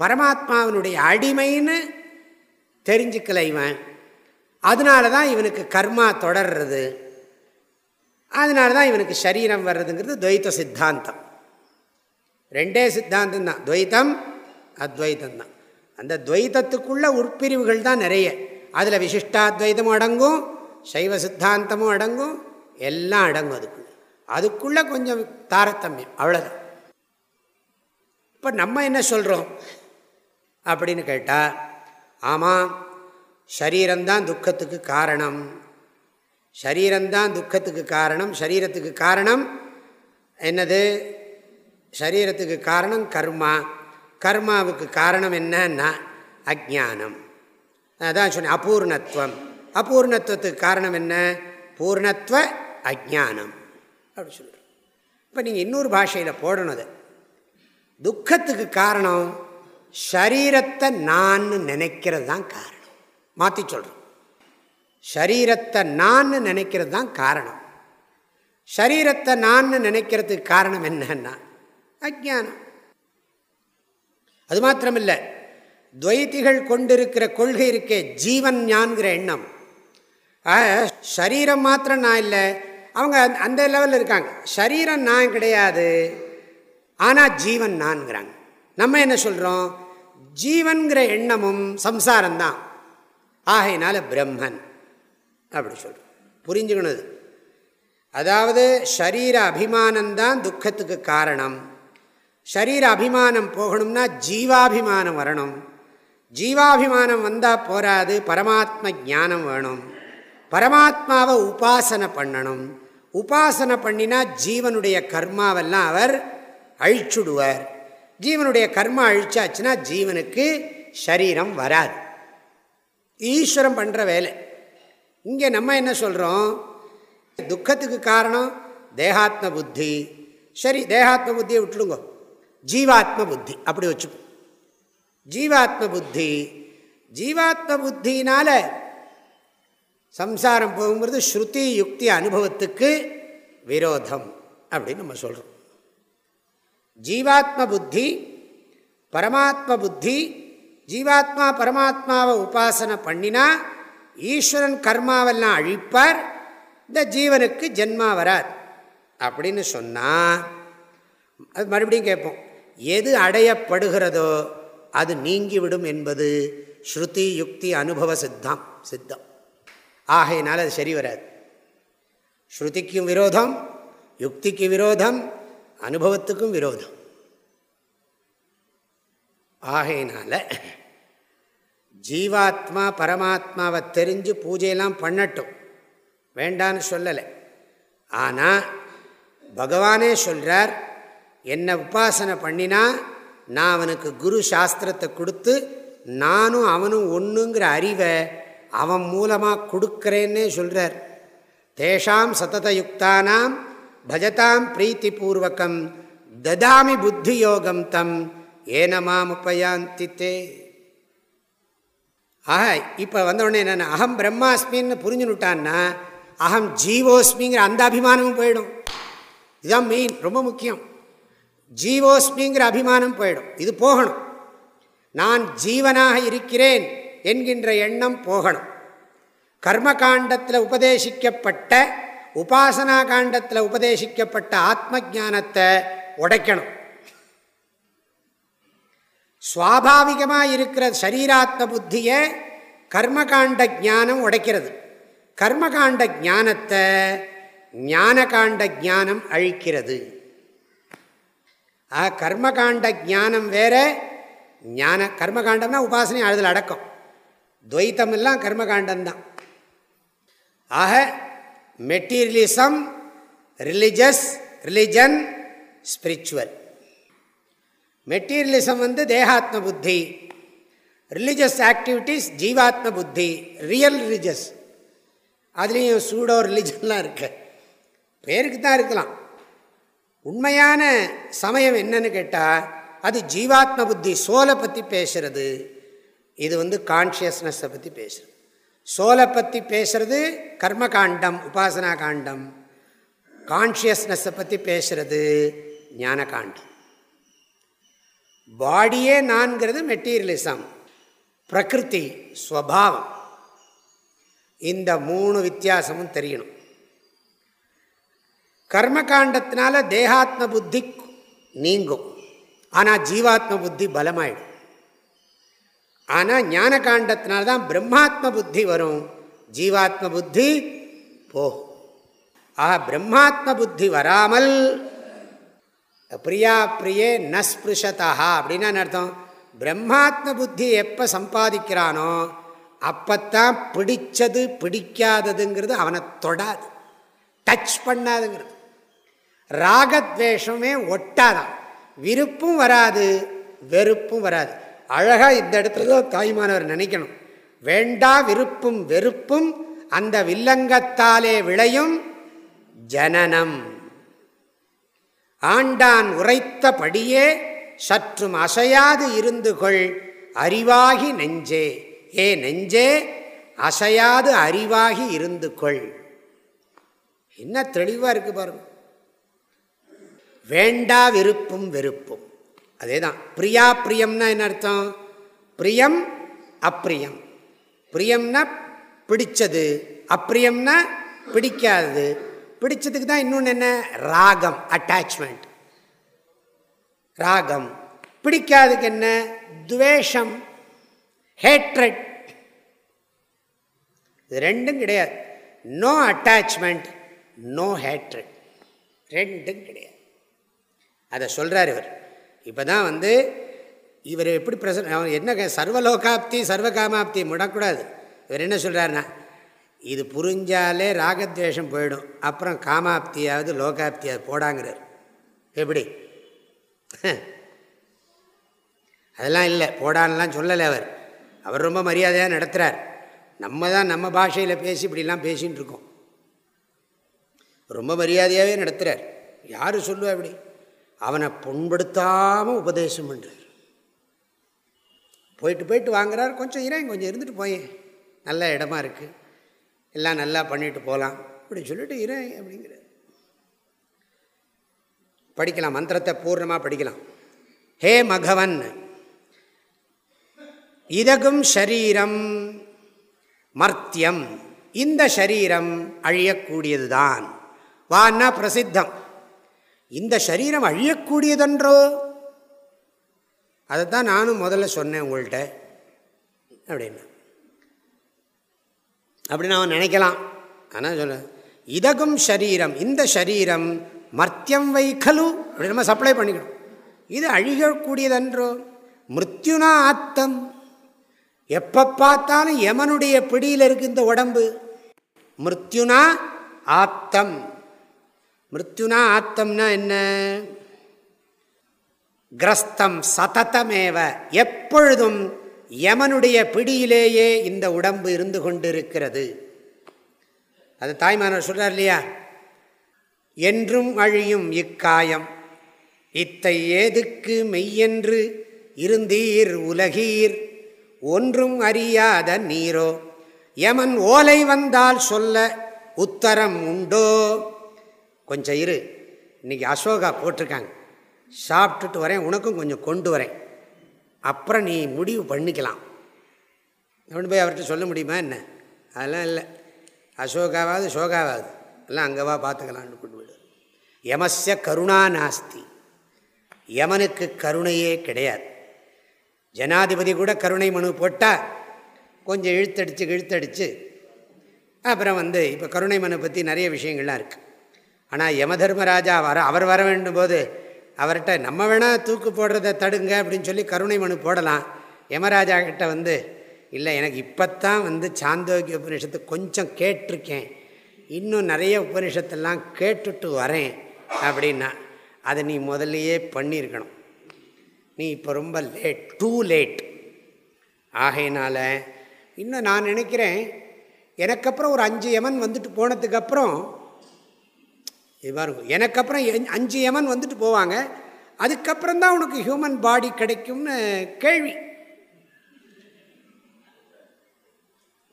பரமாத்மாவினுடைய அடிமைன்னு தெரிஞ்சுக்கல இவன். அதனால தான் இவனுக்கு கர்மா தொடர்றது. அதனால தான் இவனுக்கு சரீரம் வர்றதுங்கிறது துவைத்த சித்தாந்தம். ரெண்டே சித்தாந்தம் தான் துவைத்தம் அத்வைத்தம் தான் அந்த துவைத்தத்துக்குள்ள உட்பிரிவுகள் தான் நிறைய. அதில் விசிஷ்டாத்வைதமும் அடங்கும் சைவ சித்தாந்தமும் அடங்கும் எல்லாம் அடங்கும் அதுக்குள்ள. அதுக்குள்ளே கொஞ்சம் தாரதமியம் அவ்வளோதான் இப்போ நம்ம என்ன சொல்கிறோம் அப்படின்னு கேட்டால் ஆமாம் சரீரம்தான் துக்கத்துக்கு காரணம். சரீரம்தான் துக்கத்துக்கு காரணம் சரீரத்துக்கு காரணம் என்னது? சரீரத்துக்கு காரணம் கர்மா. கர்மாவுக்கு காரணம் என்னன்னா அஜானம் அதான் சொன்னேன் அபூர்ணத்துவம். அபூர்ணத்துவத்துக்கு காரணம் என்ன? பூர்ணத்துவ அஜானம் அப்படி சொல்கிறோம் இப்போ நீங்கள் இன்னொரு பாஷையில் போடணும் அதை. துக்கத்துக்கு காரணம் ஷரீரத்தை நான் நினைக்கிறது தான் காரணம். மாற்றி சொல்கிறோம் ஷரீரத்தை நான் நினைக்கிறது தான் காரணம். ஷரீரத்தை நான் நினைக்கிறதுக்கு காரணம் என்னன்னா அஜானம் அது மாத்திரமில்லை துவைத்திகள் கொண்டிருக்கிற கொள்கை இருக்கே ஜீவன் ஞான்கிற எண்ணம். சரீரம் மாத்திரம் நான் இல்லை அவங்க அந்த லெவலில் இருக்காங்க. சரீரம் நான் கிடையாது ஆனால் ஜீவன் நான்கிறாங்க நம்ம என்ன சொல்கிறோம் ஜீவன்கிற எண்ணமும் சம்சாரம்தான். ஆகையினால பிரம்மன் அப்படி சொல்கிறோம் புரிஞ்சுக்கணுது அதாவது ஷரீர அபிமானம்தான் துக்கத்துக்கு காரணம். ஷரீர அபிமானம் போகணும்னா ஜீவாபிமானம் வரணும். ஜீவாபிமானம் வந்தால் போராது பரமாத்ம ஜானம் வேணும். பரமாத்மாவை உபாசனை பண்ணணும். உபாசனை பண்ணினா ஜீவனுடைய கர்மாவெல்லாம் அவர் அழிச்சுடுவார். ஜீவனுடைய கர்மா அழிச்சாச்சுன்னா ஜீவனுக்கு சரீரம் வராது. ஈஸ்வரம் பண்ணுற வேலை. இங்கே நம்ம என்ன சொல்கிறோம் துக்கத்துக்கு காரணம் தேகாத்ம புத்தி. சரி தேகாத்ம புத்தியை விட்டுடுங்க. ஜீவாத்ம புத்தி. அப்படி வச்சுப்போம். ஜீவாத்ம புத்தி. ஜீவாத்ம புத்தினால சம்சாரம் போகுங்கிறது ஸ்ருதி யுக்தி அனுபவத்துக்கு விரோதம் அப்படின்னு நம்ம சொல்கிறோம் ஜீவாத்ம புத்தி பரமாத்ம புத்தி ஜீவாத்மா பரமாத்மாவை உபாசனை பண்ணினா ஈஸ்வரன் கர்மாவெல்லாம் அழிப்பார் இந்த ஜீவனுக்கு ஜென்மா வராது அப்படின்னு சொன்னால் அது மறுபடியும் கேட்போம் எது அடையப்படுகிறதோ அது நீங்கிவிடும் என்பது ஸ்ருதி யுக்தி அனுபவ சித்தம் சித்தம். ஆகையினால் அது சரி வராது. ஸ்ருதிக்கும் விரோதம் யுக்திக்கு விரோதம் அனுபவத்துக்கும் விரோதம். ஆகையினால் ஜீவாத்மா பரமாத்மாவை தெரிஞ்சு பூஜையெல்லாம் பண்ணட்டும். வேண்டான்னு சொல்லலை. ஆனால் பகவானே சொல்கிறார் என்னை உபாசனை பண்ணினா நான் அவனுக்கு குரு சாஸ்திரத்தை கொடுத்து நானும் அவனும் ஒன்றுங்கிற அறிவை அவன் மூலமாக கொடுக்குறேன்னே சொல்கிறார் தேஷாம் சததயுக்தானாம் பஜதாம் பிரீத்தி பூர்வகம் ததாமி புத்தி யோகம் தம் ஏனமாம் உபயாந்தித்தே ஆஹா இப்போ வந்தவுடனே என்னென்ன அகம் பிரம்மாஸ்மின்னு புரிஞ்சுனுட்டான்னா அகம் ஜீவோஸ்மிங்கிற அந்த அபிமானமும் போயிடும். இதுதான் மெயின் ரொம்ப முக்கியம். ஜீவோஸ்மிங்கிற அபிமானம் போயிடும். இது போகணும். நான் ஜீவனாக இருக்கிறேன். என்கின்ற எண்ணம் போகணும். கர்ம காண்டத்தில் உபதேசிக்கப்பட்ட உபாசனா காண்டத்தில் உபதேசிக்கப்பட்ட ஆத்ம ஜானத்தை உடைக்கணும். சுவாபாவிகமாக இருக்கிற சரீராத்ம புத்தியை கர்மகாண்ட ஜானம் உடைக்கிறது. கர்மகாண்ட ஜானத்தை ஞானகாண்ட ஜானம் அழிக்கிறது. ஆ கர்மகாண்ட ஜானம் வேற ஞான கர்மகாண்டம்னா உபாசனை அதில் அடக்கம். துவைத்தம் எல்லாம் கர்மகாண்டம்தான். ஆக materialism religious religion spiritual materialism வந்து தேகாத்ம புத்தி ரிலிஜியஸ் ஆக்டிவிட்டீஸ் ஜீவாத்ம புத்தி ரியல் ரிலிஜஸ் அதுலேயும் சூடோ ரிலிஜன்லாம் இருக்கு. பேருக்கு தான் இருக்கலாம். உண்மையான சமயம் என்னன்னு கேட்டால் அது ஜீவாத்ம புத்தி சோலை பற்றி பேசுறது. இது வந்து கான்ஷியஸ்னஸை பற்றி பேசுகிறது சோலை பற்றி பேசுறது கர்ம காண்டம் உபாசனா காண்டம். கான்ஷியஸ்னஸை பற்றி பேசுறது ஞான காண்டம் பாடியே நான்கிறது மெட்டீரியலிசம் பிரகிருதி ஸ்வபாவம். இந்த மூணு வித்தியாசமும் தெரியணும். கர்மகாண்டத்தினால தேகாத்ம புத்தி நீங்கும். ஆனால் ஜீவாத்ம புத்தி பலமாயிடும். ஆனால் ஞான காண்டத்தினால்தான் பிரம்மாத்ம புத்தி வரும். ஜீவாத்ம புத்தி போ ஆஹா பிரம்மாத்ம புத்தி வராமல் பிரியா பிரியே நஸ்பிருஷதா அப்படின்னா அர்த்தம்? பிரம்மாத்ம புத்தி எப்போ சம்பாதிக்கிறானோ அப்போத்தான் பிடிச்சது பிடிக்காததுங்கிறது அவனை தொடாது. டச் பண்ணாதுங்கிறது. ராகத்வேஷமே ஒட்டாதான். விருப்பும் வராது வெறுப்பும் வராது. அழகாக இந்த இடத்துல தான் தாய்மானவர் நினைக்கணும். வேண்டா விருப்பும் வெறுப்பும் அந்த வில்லங்கத்தாலே விளையும் ஜனனம். ஆண்டான் உரைத்தபடியே சற்றும் அசையாது இருந்து கொள் அறிவாகி நெஞ்சே. ஏ நெஞ்சே அசையாது அறிவாகி இருந்து கொள். என்ன தெளிவாக இருக்கு பாருங்க. வேண்டா விருப்பும் வெறுப்பும். அதே தான் பிரியா பிரியம்னா என்ன அர்த்தம்? பிரியம் அப்பிரியம். பிரியம்னா பிடிச்சது அப்பிரியம்னா பிடிக்காது பிடிச்சதுக்கு தான் இன்னொன்று என்ன? ராகம் அட்டாச்மெண்ட் ராகம். பிடிக்காதுக்கு என்ன? துவேஷம் ஹேட்ரட் இது ரெண்டும் கிடையாது. நோ அட்டாச்மெண்ட் நோ ஹேட்ரட் ரெண்டும் கிடையாது. அதை சொல்கிறார் இவர். இப்போ தான் வந்து இவர் எப்படி பிரசன் அவர் என்ன சர்வலோகாப்தி சர்வகாமாப்தி முடக்கூடாது. இவர் என்ன சொல்கிறாருன்னா இது புரிஞ்சாலே ராகத்வேஷம் போயிடும். அப்புறம் காமாப்தியாவது லோகாப்தியாவது போடாங்கிறார். எப்படி? அதெல்லாம் இல்லை போடான்லாம் சொல்லலை அவர். அவர் ரொம்ப மரியாதையாக நடத்துகிறார் நம்ம தான் நம்ம பாஷையில் பேசி இப்படிலாம் பேசின்னு இருக்கோம். ரொம்ப மரியாதையாகவே நடத்துகிறார் யார் சொல்லுவா இப்படி? அவனை புண்படுத்தாமல் உபதேசம் பண்ணுறார் போயிட்டு போயிட்டு வாங்குறார். கொஞ்சம் இறேன் கொஞ்சம் இருந்துட்டு போயேன். நல்ல இடமா இருக்குது எல்லாம் நல்லா பண்ணிட்டு போகலாம் அப்படின்னு சொல்லிட்டு இறேன் அப்படிங்கிறார். படிக்கலாம் மந்திரத்தை பூர்ணமாக படிக்கலாம். ஹே மகவன் இதகும் ஷரீரம் மர்த்தியம். இந்த ஷரீரம் அழியக்கூடியதுதான். வான்னா பிரசித்தம். இந்த சரீரம் அழியக்கூடியதன்றோ? தான் நானும் முதல்ல சொன்னேன் உங்கள்கிட்ட. அப்படின்னா. அப்படின்னு அவன் நினைக்கலாம். ஆனால் சொல்ல இதகும் ஷரீரம் இந்த ஷரீரம் மர்த்தியம் வைக்கலு அப்படி நம்ம சப்ளை பண்ணிக்கணும். இது அழிகக்கூடியதன்றோ மிருத்யுனா ஆத்தம். எப்போ பார்த்தாலும் யமனுடைய பிடியில் இருக்கு இந்த உடம்பு. மிருத்யுனா ஆத்தம். மிருத்யுனா ஆத்தம்னா என்ன? கிரஸ்தம் சததமேவ. எப்பொழுதும் யமனுடைய பிடியிலேயே இந்த உடம்பு இருந்து கொண்டிருக்கிறது. அது தாய்மானவர் சொல்கிறார் இல்லையா? என்றும் அழியும் இக்காயம். இத்தை ஏதுக்கு மெய்யென்று இருந்தீர் உலகீர். ஒன்றும் அறியாத நீரோ. யமன் ஓலை வந்தால் சொல்ல உத்தரம் உண்டோ? கொஞ்சம் இரு. இன்றைக்கி அசோகா போட்டிருக்காங்க. சாப்பிட்டுட்டு வரேன் உனக்கும் கொஞ்சம் கொண்டு வரேன். அப்புறம் நீ முடிவு பண்ணிக்கலாம். அப்படின்னு போய் அவர்கிட்ட சொல்ல முடியுமா என்ன? அதெல்லாம் இல்லை. அசோகாவாது சோகாவாது எல்லாம் அங்கேவா பார்த்துக்கலான்னு கொண்டு விடு யமஸ்ய கருணா நாஸ்தி. யமனுக்கு கருணையே கிடையாது. ஜனாதிபதி கூட கருணை மனு போட்டால் கொஞ்சம் இழுத்தடிச்சு இழுத்தடிச்சு அப்புறம் வந்து இப்போ கருணை மனு பற்றி நிறைய விஷயங்கள்லாம் இருக்குது ஆனால் யம தர்மராஜா வர அவர் வர வேண்டும் போது அவர்கிட்ட நம்ம வேணால் தூக்கு போடுறத தடுங்க அப்படின்னு சொல்லி கருணை மனு போடலாம். யமராஜா கிட்ட வந்து இல்லை எனக்கு இப்போத்தான் வந்து சாந்தோக்கிய உபநிஷத்து கொஞ்சம் கேட்டிருக்கேன். இன்னும் நிறைய உபனிஷத்தெல்லாம் கேட்டுட்டு வரேன் அப்படின்னா அதை நீ முதல்லையே பண்ணியிருக்கணும். நீ இப்போ ரொம்ப லேட் டூ லேட். ஆகையினால் இன்னும் நான் நினைக்கிறேன் எனக்கப்புறம் ஒரு அஞ்சு யமன் வந்துட்டு போனதுக்கப்புறம் இது பாருங்க. எனக்கு அப்புறம் அஞ்சு யமன் வந்துட்டு போவாங்க. அதுக்கப்புறம் தான் உனக்கு ஹியூமன் பாடி கிடைக்கும்னு கேள்வி.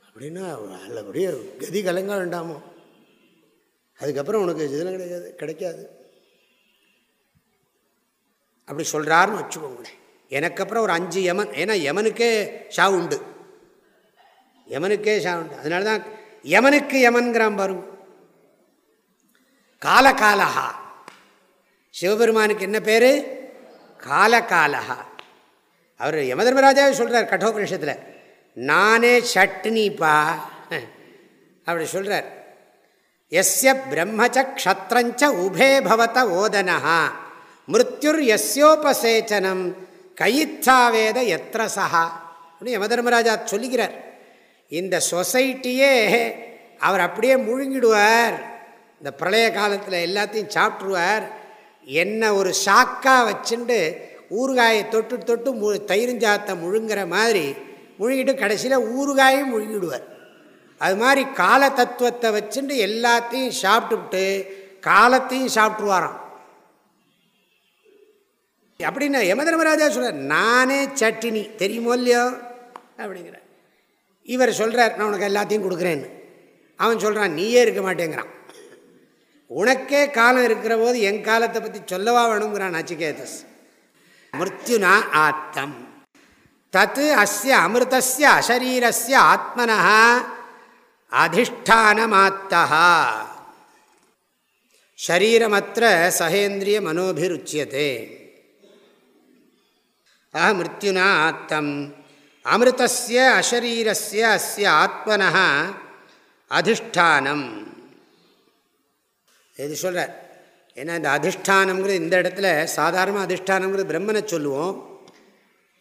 அப்படின்னா நல்லபடியே கதி கலங்க வேண்டாமோ? அதுக்கப்புறம் உனக்கு இதெல்லாம் கிடைக்காது கிடைக்காது. அப்படி சொல்கிறாருன்னு வச்சுக்கோங்களேன். எனக்கு அப்புறம் ஒரு அஞ்சு யமன் ஏன்னா யமனுக்கே ஷா உண்டு. யமனுக்கே ஷா உண்டு. அதனால தான் யமனுக்கு யமன்கிறான் பாருங்க. காலகாலகா சிவபெருமானுக்கு என்ன பேர்? காலகாலகா அவர் யமதர்மராஜாவே சொல்கிறார் கட்டோபனிஷத்தில். நானே சட்னிப்பா. அப்படி சொல்கிறார் எஸ்ய பிரம்மச்ச க்ஷத்ரஞ்ச உபே பவத ஓதனா மிருத்யுர் எஸ்யோபசேச்சனம் கையித்தாவேத எத்ரசா அப்படின்னு யமதர்மராஜா சொல்லிக்கிறார். இந்த சொசைட்டியே அவர் அப்படியே முழுங்கிடுவார். இந்த பிரளய காலத்தில் எல்லாத்தையும் சாப்பிட்ருவார் என்ன ஒரு ஷாக்காக வச்சுட்டு ஊறுகாயை தொட்டு தொட்டு மு தயிர்ஞ்சாத்தை முழுங்கிற மாதிரி முழுங்கிட்டு கடைசியில் ஊறுகாயும் முழுங்கிடுவார் அது மாதிரி கால தத்துவத்தை வச்சுட்டு எல்லாத்தையும் சாப்பிட்டுவிட்டு காலத்தையும் சாப்பிட்ருவாராம் அப்படின்னா யமதர்மராஜா சொல்கிறார் நானே சட்டினி தெரியுமோ இல்லையோ? அப்படிங்கிற இவர் சொல்கிறார் நான் உனக்கு எல்லாத்தையும் கொடுக்குறேன்னு. அவன் சொல்கிறான் நீயே இருக்க மாட்டேங்கிறான். உனக்கே காலம் இருக்கிற போது என் காலத்தை பற்றி சொல்லவா வேணுங்கிறான் நச்சிகேதஸ். மிருத்யுனா ஆத்தம். தத்து அஸ்ய அமிர்தஸ்ய அசரீரஸ்ய ஆத்மனா அதிஷ்டானமாத்தா ஷரீரமற்ற சகேந்திரிய மனோபிருச்சியதே. ஆஹ மிருத்யுனா ஆத்தம். அமிர்தஸ்ய அசரீரஸ்ய அஸ்ய ஆத்மனா அதிஷ்டானம். இது சொல்கிறார் ஏன்னா இந்த அதிஷ்டானங்கிறது இந்த இடத்துல சாதாரண அதிஷ்டானங்கிறது பிரம்மனை சொல்லுவோம்.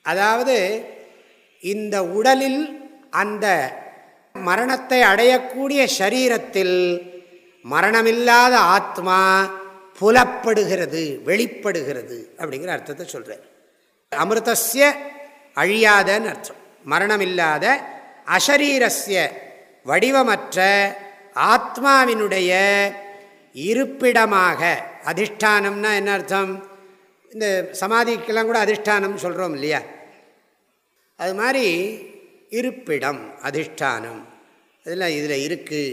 அதாவது இந்த உடலில் அந்த மரணத்தை அடையக்கூடிய சரீரத்தில் மரணமில்லாத ஆத்மா புலப்படுகிறது வெளிப்படுகிறது அப்படிங்கிற அர்த்தத்தை சொல்கிறார் அமிர்தசிய அழியாதன்னு அர்த்தம். மரணமில்லாத அசரீரஸ்ய வடிவமற்ற ஆத்மாவினுடைய இருப்பிடமாக அதிஷ்டானம்னா என்ன அர்த்தம்? இந்த சமாதிக்கெல்லாம் கூட அதிஷ்டானம் சொல்கிறோம் இல்லையா? அது மாதிரி இருப்பிடம் அதிஷ்டானம் இதில் இதில் இருக்குது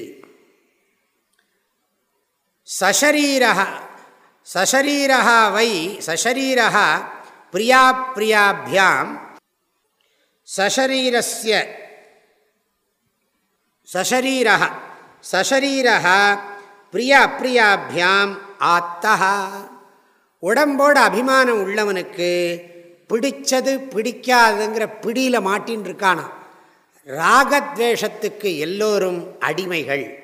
சசரீரகா சசரீரகா வை சசரீரகா பிரியா பிரியாபியாம் சசரீரஸ்ய சசரீரகா சசரீரகா பிரியா அப்பிரியாபியாம் ஆத்தா. உடம்போட அபிமானம் உள்ளவனுக்கு பிடிச்சது பிடிக்காதுங்கிற பிடியில் மாட்டின்னு இருக்கானா ராகத்வேஷத்துக்கு எல்லோரும் அடிமைகள்.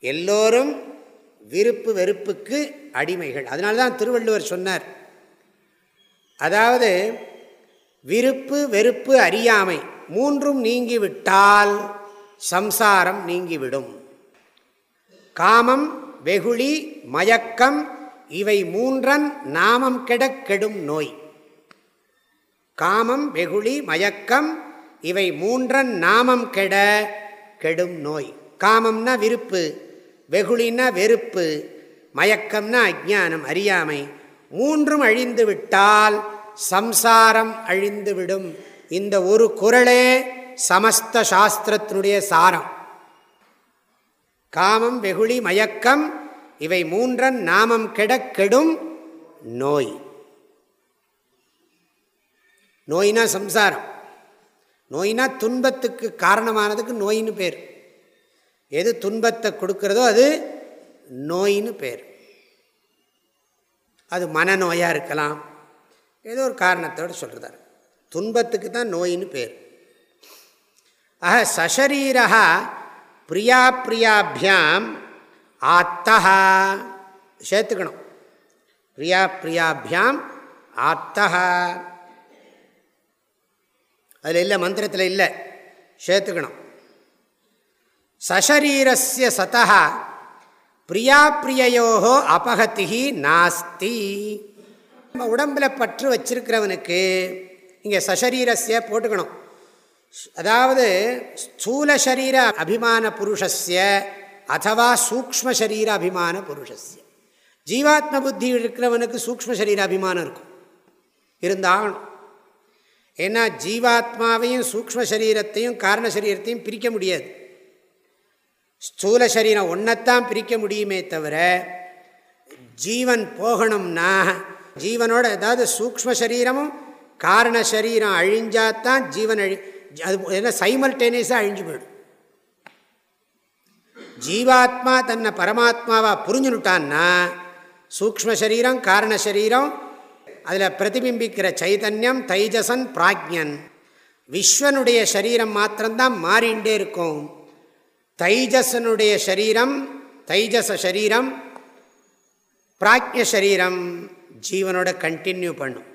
எல்லோரும் விருப்பு வெறுப்புக்கு அடிமைகள். அதனால தான் திருவள்ளுவர் சொன்னார். அதாவது விருப்பு வெறுப்பு அறியாமை மூன்றும் நீங்கிவிட்டால் சம்சாரம் நீங்கிவிடும். காமம் வெகுளி மயக்கம் இவை மூன்றன் நாமம் கெடக்கெடும் நோய். காமம் வெகுளி மயக்கம் இவை மூன்றன் நாமம் கெட கெடும் நோய். காமம்னா விருப்பு வெகுளின்னா வெறுப்பு மயக்கம்னா அஜானம் அறியாமை. மூன்றும் அழிந்து விட்டால் சம்சாரம் அழிந்துவிடும் இந்த ஒரு குரலே சமஸ்த சாஸ்திரத்தினுடைய சாரம். காமம் வெகுளி மயக்கம் இவை மூன்றன் நாமம் கெடக்கெடும் நோய். நோயினா சம்சாரம். நோயினா துன்பத்துக்கு காரணமானதுக்கு நோயின்னு பேர். எது துன்பத்தை கொடுக்கிறதோ அது நோயின்னு பேர். அது மனநோயாக இருக்கலாம். ஏதோ ஒரு காரணத்தோடு சொல்கிறார் துன்பத்துக்கு தான் நோயின்னு பேர். ஆக சஷரீரா பிரியா பிரியாபியாம் ஆத்தா சேர்த்துக்கணும். பிரியா பிரியாபியாம் ஆத்தஹா. அதில் இல்லை மந்திரத்தில் இல்லை. சேர்த்துக்கணும். சசரீரஸ்ய சதா பிரியா பிரியையோ அபகதி நாஸ்தி. நம்ம உடம்பில் பற்று வச்சிருக்கிறவனுக்கு இங்கே சசரீரஸ்ய போட்டுக்கணும். அதாவது ஸ்தூல சரீர அபிமான புருஷஸ்ய அதுவா சூக்ம சரீர அபிமான புருஷஸ்ய. ஜீவாத்ம புத்தி இருக்கிறவனுக்கு சூக்ம சரீர அபிமானம் இருக்கும். இருந்தாகணும் ஏன்னா ஜீவாத்மாவையும் சூக்ம சரீரத்தையும் காரண சரீரத்தையும் பிரிக்க முடியாது. ஸ்தூல சரீரம் ஒன்றைத்தான் பிரிக்க முடியுமே தவிர ஜீவன் போகணும்னா ஜீவனோட ஏதாவது சூக்ம சரீரமும் காரண சரீரம் அழிஞ்சாதான் ஜீவன் அழி அது என்ன சைமல்டேனியஸாக அழிஞ்சு போயிடும். ஜீவாத்மா தன்னை பரமாத்மாவாக புரிஞ்சுனுட்டான்னா சூக்ம சரீரம் காரண சரீரம் அதில் பிரதிபிம்பிக்கிற சைதன்யம் தைஜசன் பிராக்ஞன். விஸ்வனுடைய சரீரம் மாத்திரம்தான் மாறிண்டே இருக்கும். தைஜசனுடைய சரீரம் தைஜச சரீரம் பிராக்ஞ சரீரம் ஜீவனோட கண்டினியூ பண்ணும்.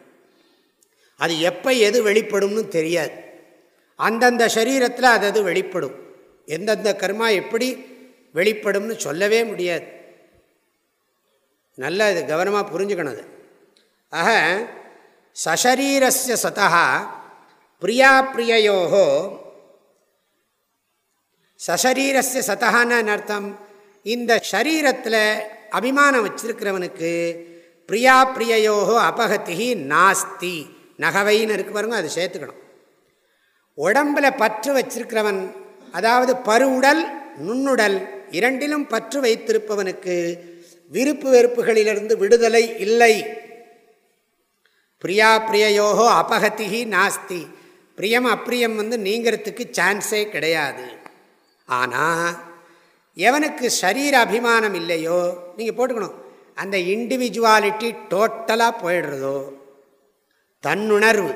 அது எப்போ எது வெளிப்படும்னு தெரியாது. அந்தந்த சரீரத்தில் அது அது வெளிப்படும். எந்தெந்த கர்மா எப்படி வெளிப்படும்னு சொல்லவே முடியாது. நல்லா இது கவனமாக புரிஞ்சுக்கணும் அது. ஆக சசரீரஸ்ய சதா பிரியா பிரியையோகோ சசரீரஸ்ய சதகான்னு அர்த்தம்? இந்த சரீரத்தில் அபிமானம் வச்சிருக்கிறவனுக்கு பிரியா பிரியையோகோ அபகதி நாஸ்தி. நகவைன்னு இருக்கு பாருங்க அதை சேர்த்துக்கணும். உடம்பில் பற்று வச்சிருக்கிறவன் அதாவது பருவுடல் நுண்ணுடல் இரண்டிலும் பற்று வைத்திருப்பவனுக்கு விருப்பு வெறுப்புகளிலிருந்து விடுதலை இல்லை. பிரியா பிரியயோகோ அபகதி நாஸ்தி. பிரியம் அப்பிரியம் வந்து நீங்கிறதுக்கு சான்ஸே கிடையாது. ஆனால் எவனுக்கு சரீர அபிமானம் இல்லையோ நீங்கள் போட்டுக்கணும். அந்த இண்டிவிஜுவாலிட்டி டோட்டலாக போயிடுறதோ தன்னுணர்வு.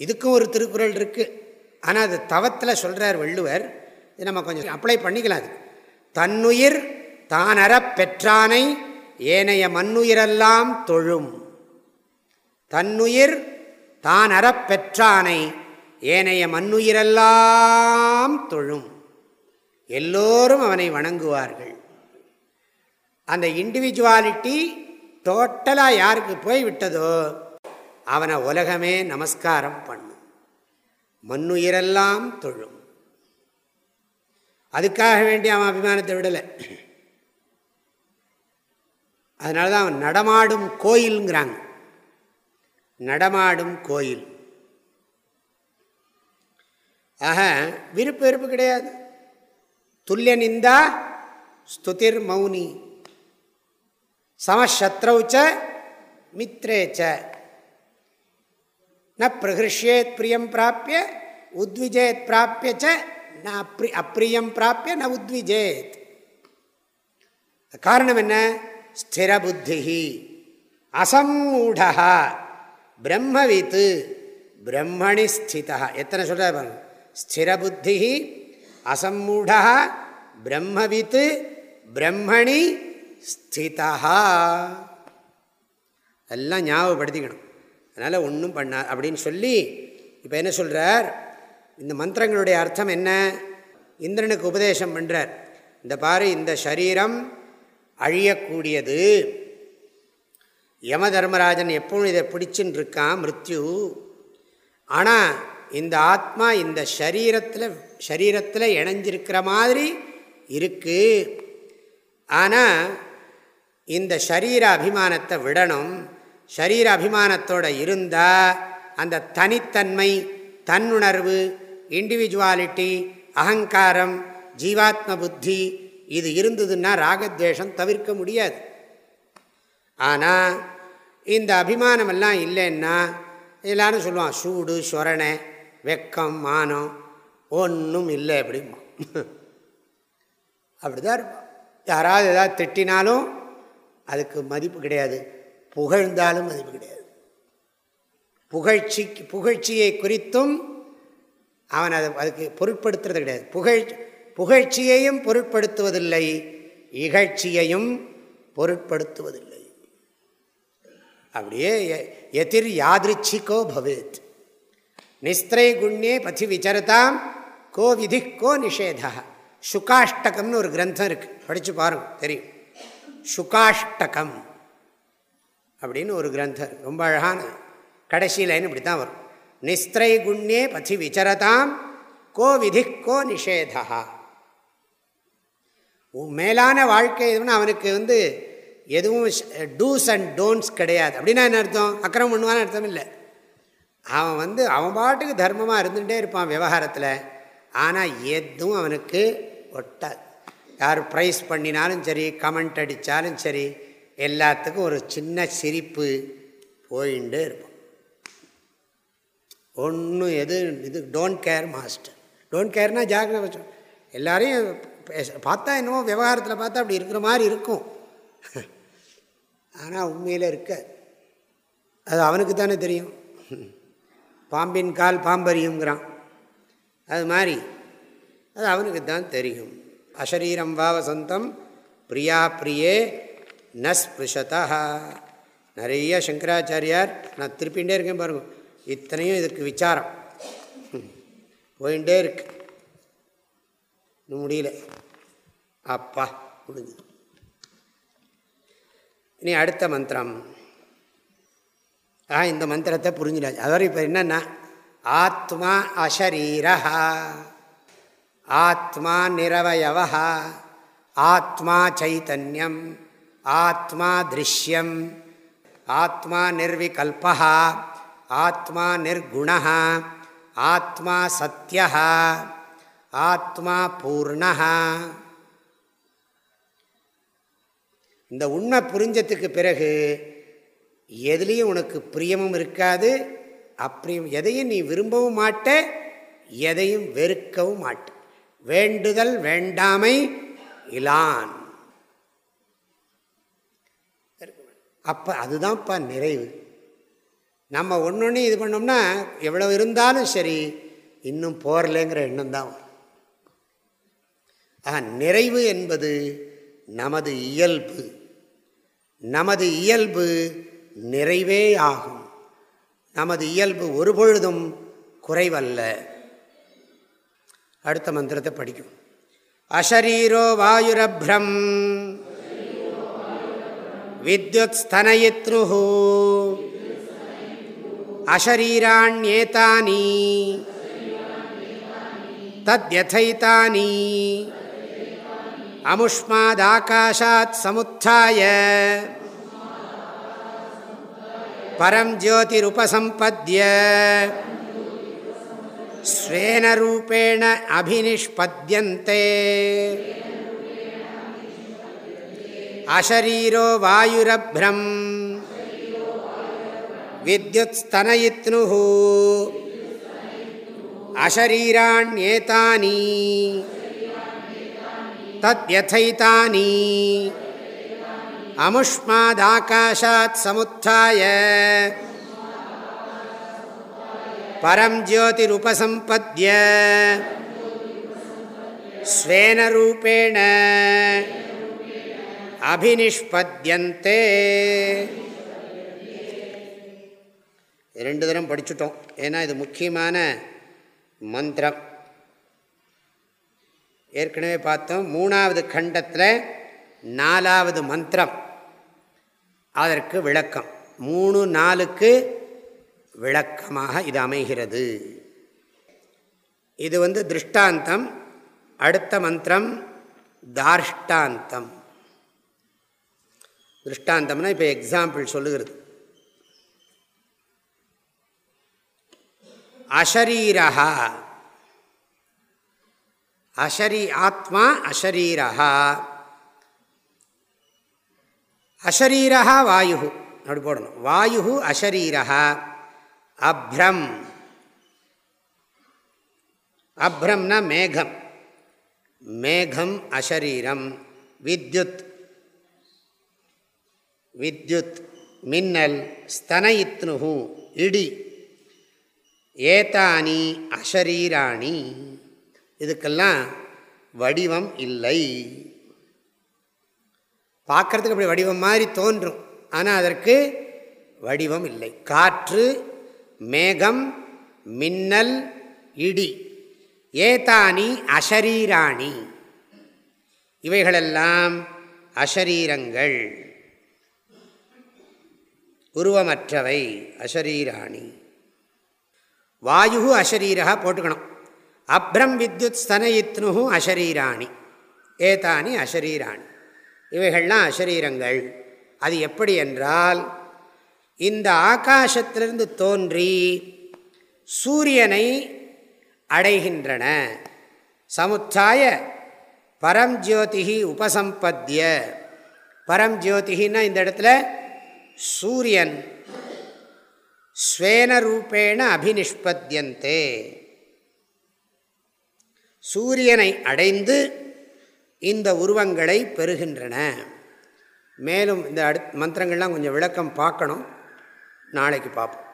இதுக்கும் ஒரு திருக்குறள் இருக்குது ஆனால் அது தவத்தில் சொல்கிறார் வள்ளுவர் இது நம்ம கொஞ்சம் அப்ளை பண்ணிக்கலாம் அது. தன்னுயிர் தானற பெற்றானை ஏனைய மண்ணுயிரெல்லாம் தொழும். தன்னுயிர் தான் அறப்பெற்றானை ஏனைய மண்ணுயிரெல்லாம் தொழும். எல்லோரும் அவனை வணங்குவார்கள். அந்த இண்டிவிஜுவாலிட்டி டோட்டலாக யாருக்கு போய் விட்டதோ அவனை உலகமே நமஸ்காரம் பண்ணும். மண்ணுயிரெல்லாம் தொழும். அதுக்காக வேண்டி அவன் அபிமானத்தை விடலை. அதனால தான் அவன் நடமாடும் கோயிலுங்கிறாங்க. நடமாடும் கோயில். ஆக விருப்பு வெறுப்பு கிடையாது. துல்லிய நிந்தா ஸ்துதிர் மௌனி. சமசத்ரௌச்ச மித்ரேச்ச. ந பிரகிருஷ்யேத் பிரியம் பிராப்பிய உத்விஜேத் பிராப்பிய ந அப்ரி அப்பிரியம் பிராப்பிய ந உத்விஜேத் காரணம் என்ன? ஸ்திர ஸ்திரபுத்தி। அசம்மூடா பிரம்மவித்து பிரம்மணி ஸ்திதா எத்தனை சொல்கிறார் பாருங்க. ஸ்திரபுத்தி அசம்மூடா பிரம்மவித்து பிரம்மணி ஸ்திதா எல்லாம் ஞாபகப்படுத்திக்கணும். அதனால் ஒன்றும் பண்ணா அப்படின்னு சொல்லி இப்போ என்ன சொல்கிறார் இந்த மந்திரங்களுடைய அர்த்தம் என்ன? இந்திரனுக்கு உபதேசம் பண்ணுறார் இந்த பாரு இந்த சரீரம் அழியக்கூடியது. யம தர்மராஜன் எப்பவும் இதை பிடிச்சுன்னு இருக்கான் மிருத்யு. ஆனால் இந்த ஆத்மா இந்த சரீரத்தில் சரீரத்தில் இணைஞ்சிருக்கிற மாதிரி இருக்குது ஆனால் இந்த சரீர அபிமானத்தை விடணும். சரீர அபிமானத்தோடு இருந்தால் அந்த தனித்தன்மை தன்னுணர்வு இண்டிவிஜுவாலிட்டி அகங்காரம் ஜீவாத்ம புத்தி இது இருந்ததுன்னா ராகத்வேஷம் தவிர்க்க முடியாது. ஆனால் இந்த அபிமானமெல்லாம் இல்லைன்னா எல்லாரும் சொல்லுவான் சூடு சொரணை வெக்கம் மானம் ஒன்றும் இல்லை அப்படிமா அப்படி தான் இருப்பான். யாராவது எதாவது திட்டினாலும் அதுக்கு மதிப்பு கிடையாது. புகழ்ந்தாலும் மதிப்பு கிடையாது. புகழ்ச்சி புகழ்ச்சியை குறித்தும் அவன் அதை அதுக்கு பொருட்படுத்துறது கிடையாது. புகழ் புகழ்ச்சியையும் பொருட்படுத்துவதில்லை இகழ்ச்சியையும் பொருட்படுத்துவதில்லை. அப்படியே எதிர் யாதிருச்சிக்கோ பவேத். நிஸ்திரை குண்யே பதி விசரதாம் கோ விதி கோ நிஷேதா. சுகாஷ்டகம்னு ஒரு கிரந்தம் இருக்குது படித்து பாருங்க தெரியும். சுகாஷ்டகம். அப்படின்னு ஒரு கிரந்தம் ரொம்ப அழகான கடைசி லைன் இப்படி தான் வரும். நிஸ்திரை குண்யே பதி விசரதாம் கோ விதி கோ நிஷேதா. மேலான வாழ்க்கை எதுவும் அவனுக்கு வந்து எதுவும் டூஸ் அண்ட் டோன்ட்ஸ் கிடையாது. அப்படின்னா என்ன அர்த்தம்? அக்கிரமம் பண்ணுவான்னு அர்த்தம் இல்லை. அவன் வந்து அவன் பாட்டுக்கு தர்மமாக இருந்துகிட்டே இருப்பான் விவகாரத்தில். ஆனால் எதுவும் அவனுக்கு ஒட்டாது. யார் ப்ரைஸ் பண்ணினாலும் சரி கமெண்ட் அடித்தாலும் சரி எல்லாத்துக்கும் ஒரு சின்ன சிரிப்பு போயின்ண்டே இருப்போம் ஒன்றும் எது இது டோன்ட் கேர் மாஸ்டர் டோன்ட் கேர்னால் ஜாக்கிரதை வச்சோம் எல்லாரையும் பார்த்தா என்னமோ விவகாரத்தில் பார்த்தா அப்படி இருக்கிற மாதிரி இருக்கும். ஆனால் உண்மையில் இருக்க அது அவனுக்கு தானே தெரியும். பாம்பின் கால் பாம்பரியுங்கிறான் அது மாதிரி அது அவனுக்கு தான் தெரியும். அசரீரம் வாவசந்தம் பிரியா பிரியே நஸ்பிருஷதா நிறைய சங்கராச்சாரியார் நான் திருப்பிகிட்டே இருக்கேன் பாருங்க. இத்தனையும் இதுக்கு விசாரம். போயிட்டே இருக்கு. முடியல. அப்பா முடிஞ்சு. இனி அடுத்த மந்திரம். ஆ இந்த மந்திரத்தை புரிஞ்சிடாச்சு அதாவது இப்போ என்னென்னா ஆத்மா அசரீரஹா ஆத்மா நிரவயவ ஆத்மா சைத்தன்யம் ஆத்மா திருஷ்யம். ஆத்மா நிர்விகல்பா. ஆத்மா நிர்குண. ஆத்மா சத்திய ஆத்மா பூர்ண. இந்த உண்மை புரிஞ்சதுக்கு பிறகு எதுலேயும் உனக்கு பிரியமும் இருக்காது அப்பிரியம் எதையும் நீ விரும்பவும் மாட்ட எதையும் வெறுக்கவும் மாட்ட. வேண்டுதல் வேண்டாமை இலான். அப்போ அதுதான்ப்பா நிறைவு. நம்ம ஒன்று ஒன்று இது பண்ணோம்னா எவ்வளோ இருந்தாலும் சரி இன்னும் போரலைங்கிற எண்ணம் தான் ஆ ஆக நிறைவு என்பது நமது இயல்பு. நமது இயல்பு நிறைவே ஆகும். நமது இயல்பு ஒரு பொழுதும் குறைவல்ல. அடுத்த மந்திரத்தை படிக்கும் அஷரீரோ வாயுரப்ரம். வித்யுத் ஸ்தனயித்ரு அஷரீராண்யேதானி தத்யதைதானி அமுஷ்மாதாகாஷாத் சமுத்தாய பரம் ஜோதிருபசம்பத்ய ஸ்வேன ரூபேண அபினிஷ்பத்யந்தே அஷரீரோ வாயுரப்ரம். வித்யுத்ஸ்தனயித்னுஹு. அஷரீராண்யேதானி தத்யதைதானி. அமுஷ்மாதாகாஷாத் சமுத்தாய. பரம் ஜோதிருபசம்பத்ய. ஸ்வேன ரூபேண. அபினிஷ்பத்யந்தே. ரெண்டு தரம் படிச்சுட்டோம். ஏன்னா இது முக்கியமான மந்திரம். ஏற்கனவே பார்த்தோம் மூணாவது கண்டத்தில் நாலாவது மந்திரம். அதற்கு விளக்கம். மூணு நாளுக்கு விளக்கமாக இது அமைகிறது. இது வந்து திருஷ்டாந்தம் அடுத்த மந்திரம் தார்ஷ்டாந்தம். திருஷ்டாந்தம்னா இப்போ எக்ஸாம்பிள் சொல்லுகிறது. அஷரீரா அஷரி ஆத்மா அஷரீரா அஷரீரா வாயு அப்படி போடணும். வாயு அஷரீரா அப்ரம். அப்ரம்னா மேகம். மேகம் அஷரீரம். வித்யுத் வித்யுத் மின்னல் ஸ்தனயித்னு இடி. ஏதானி அஷரீராணி. இதுக்கெல்லாம் வடிவம் இல்லை. பார்க்குறதுக்கு அப்படி வடிவம் மாதிரி தோன்றும். ஆனால் அதற்கு வடிவம் இல்லை. காற்று மேகம் மின்னல் இடி. ஏதானி அஷரீராணி. இவைகளெல்லாம் அஷரீரங்கள். உருவமற்றவை அஷரீராணி வாயு அஷரீரா போட்டுக்கணும். அப்ரம் வித்யுத் ஸ்தனயித்னு அஷரீராணி ஏதானி அஷரீராணி இவைகள்லாம் அஷரீரங்கள் அது எப்படி என்றால் இந்த ஆகாசத்திலிருந்து தோன்றி சூரியனை அடைகின்றன. சமுத்தாய பரம்ஜோதிகி உபசம்பத்திய. பரம்ஜோதிகின்னா இந்த இடத்துல சூரியன் ஸ்வேன ரூபேண அபினிஷ்பத்தியந்தே சூரியனை அடைந்து இந்த உருவங்களை பெறுகின்றன. மேலும் இந்த அடு மந்திரங்கள்லாம் கொஞ்சம் விளக்கம் பார்க்கணும். நாளைக்கு பார்ப்போம்.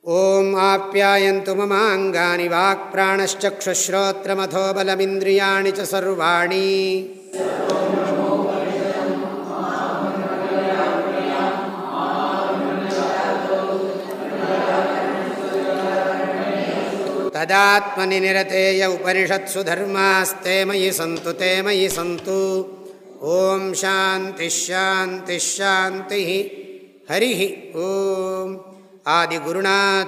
ஓம் ஆப்யாயந்து மமாங்கானி வாக் பிராணச்சுஸ்ரோத்திரமதோபலமிந்திரியாணி சர்வாணி. तदात्मनि निरतेय उपनिषत्सु धर्मास्ते मयि सन्तु ते मयि सन्तु ॐ शान्तिश्शान्तिश्शान्तिः हरिः ॐ आदिगुरुनाथस्वामिकी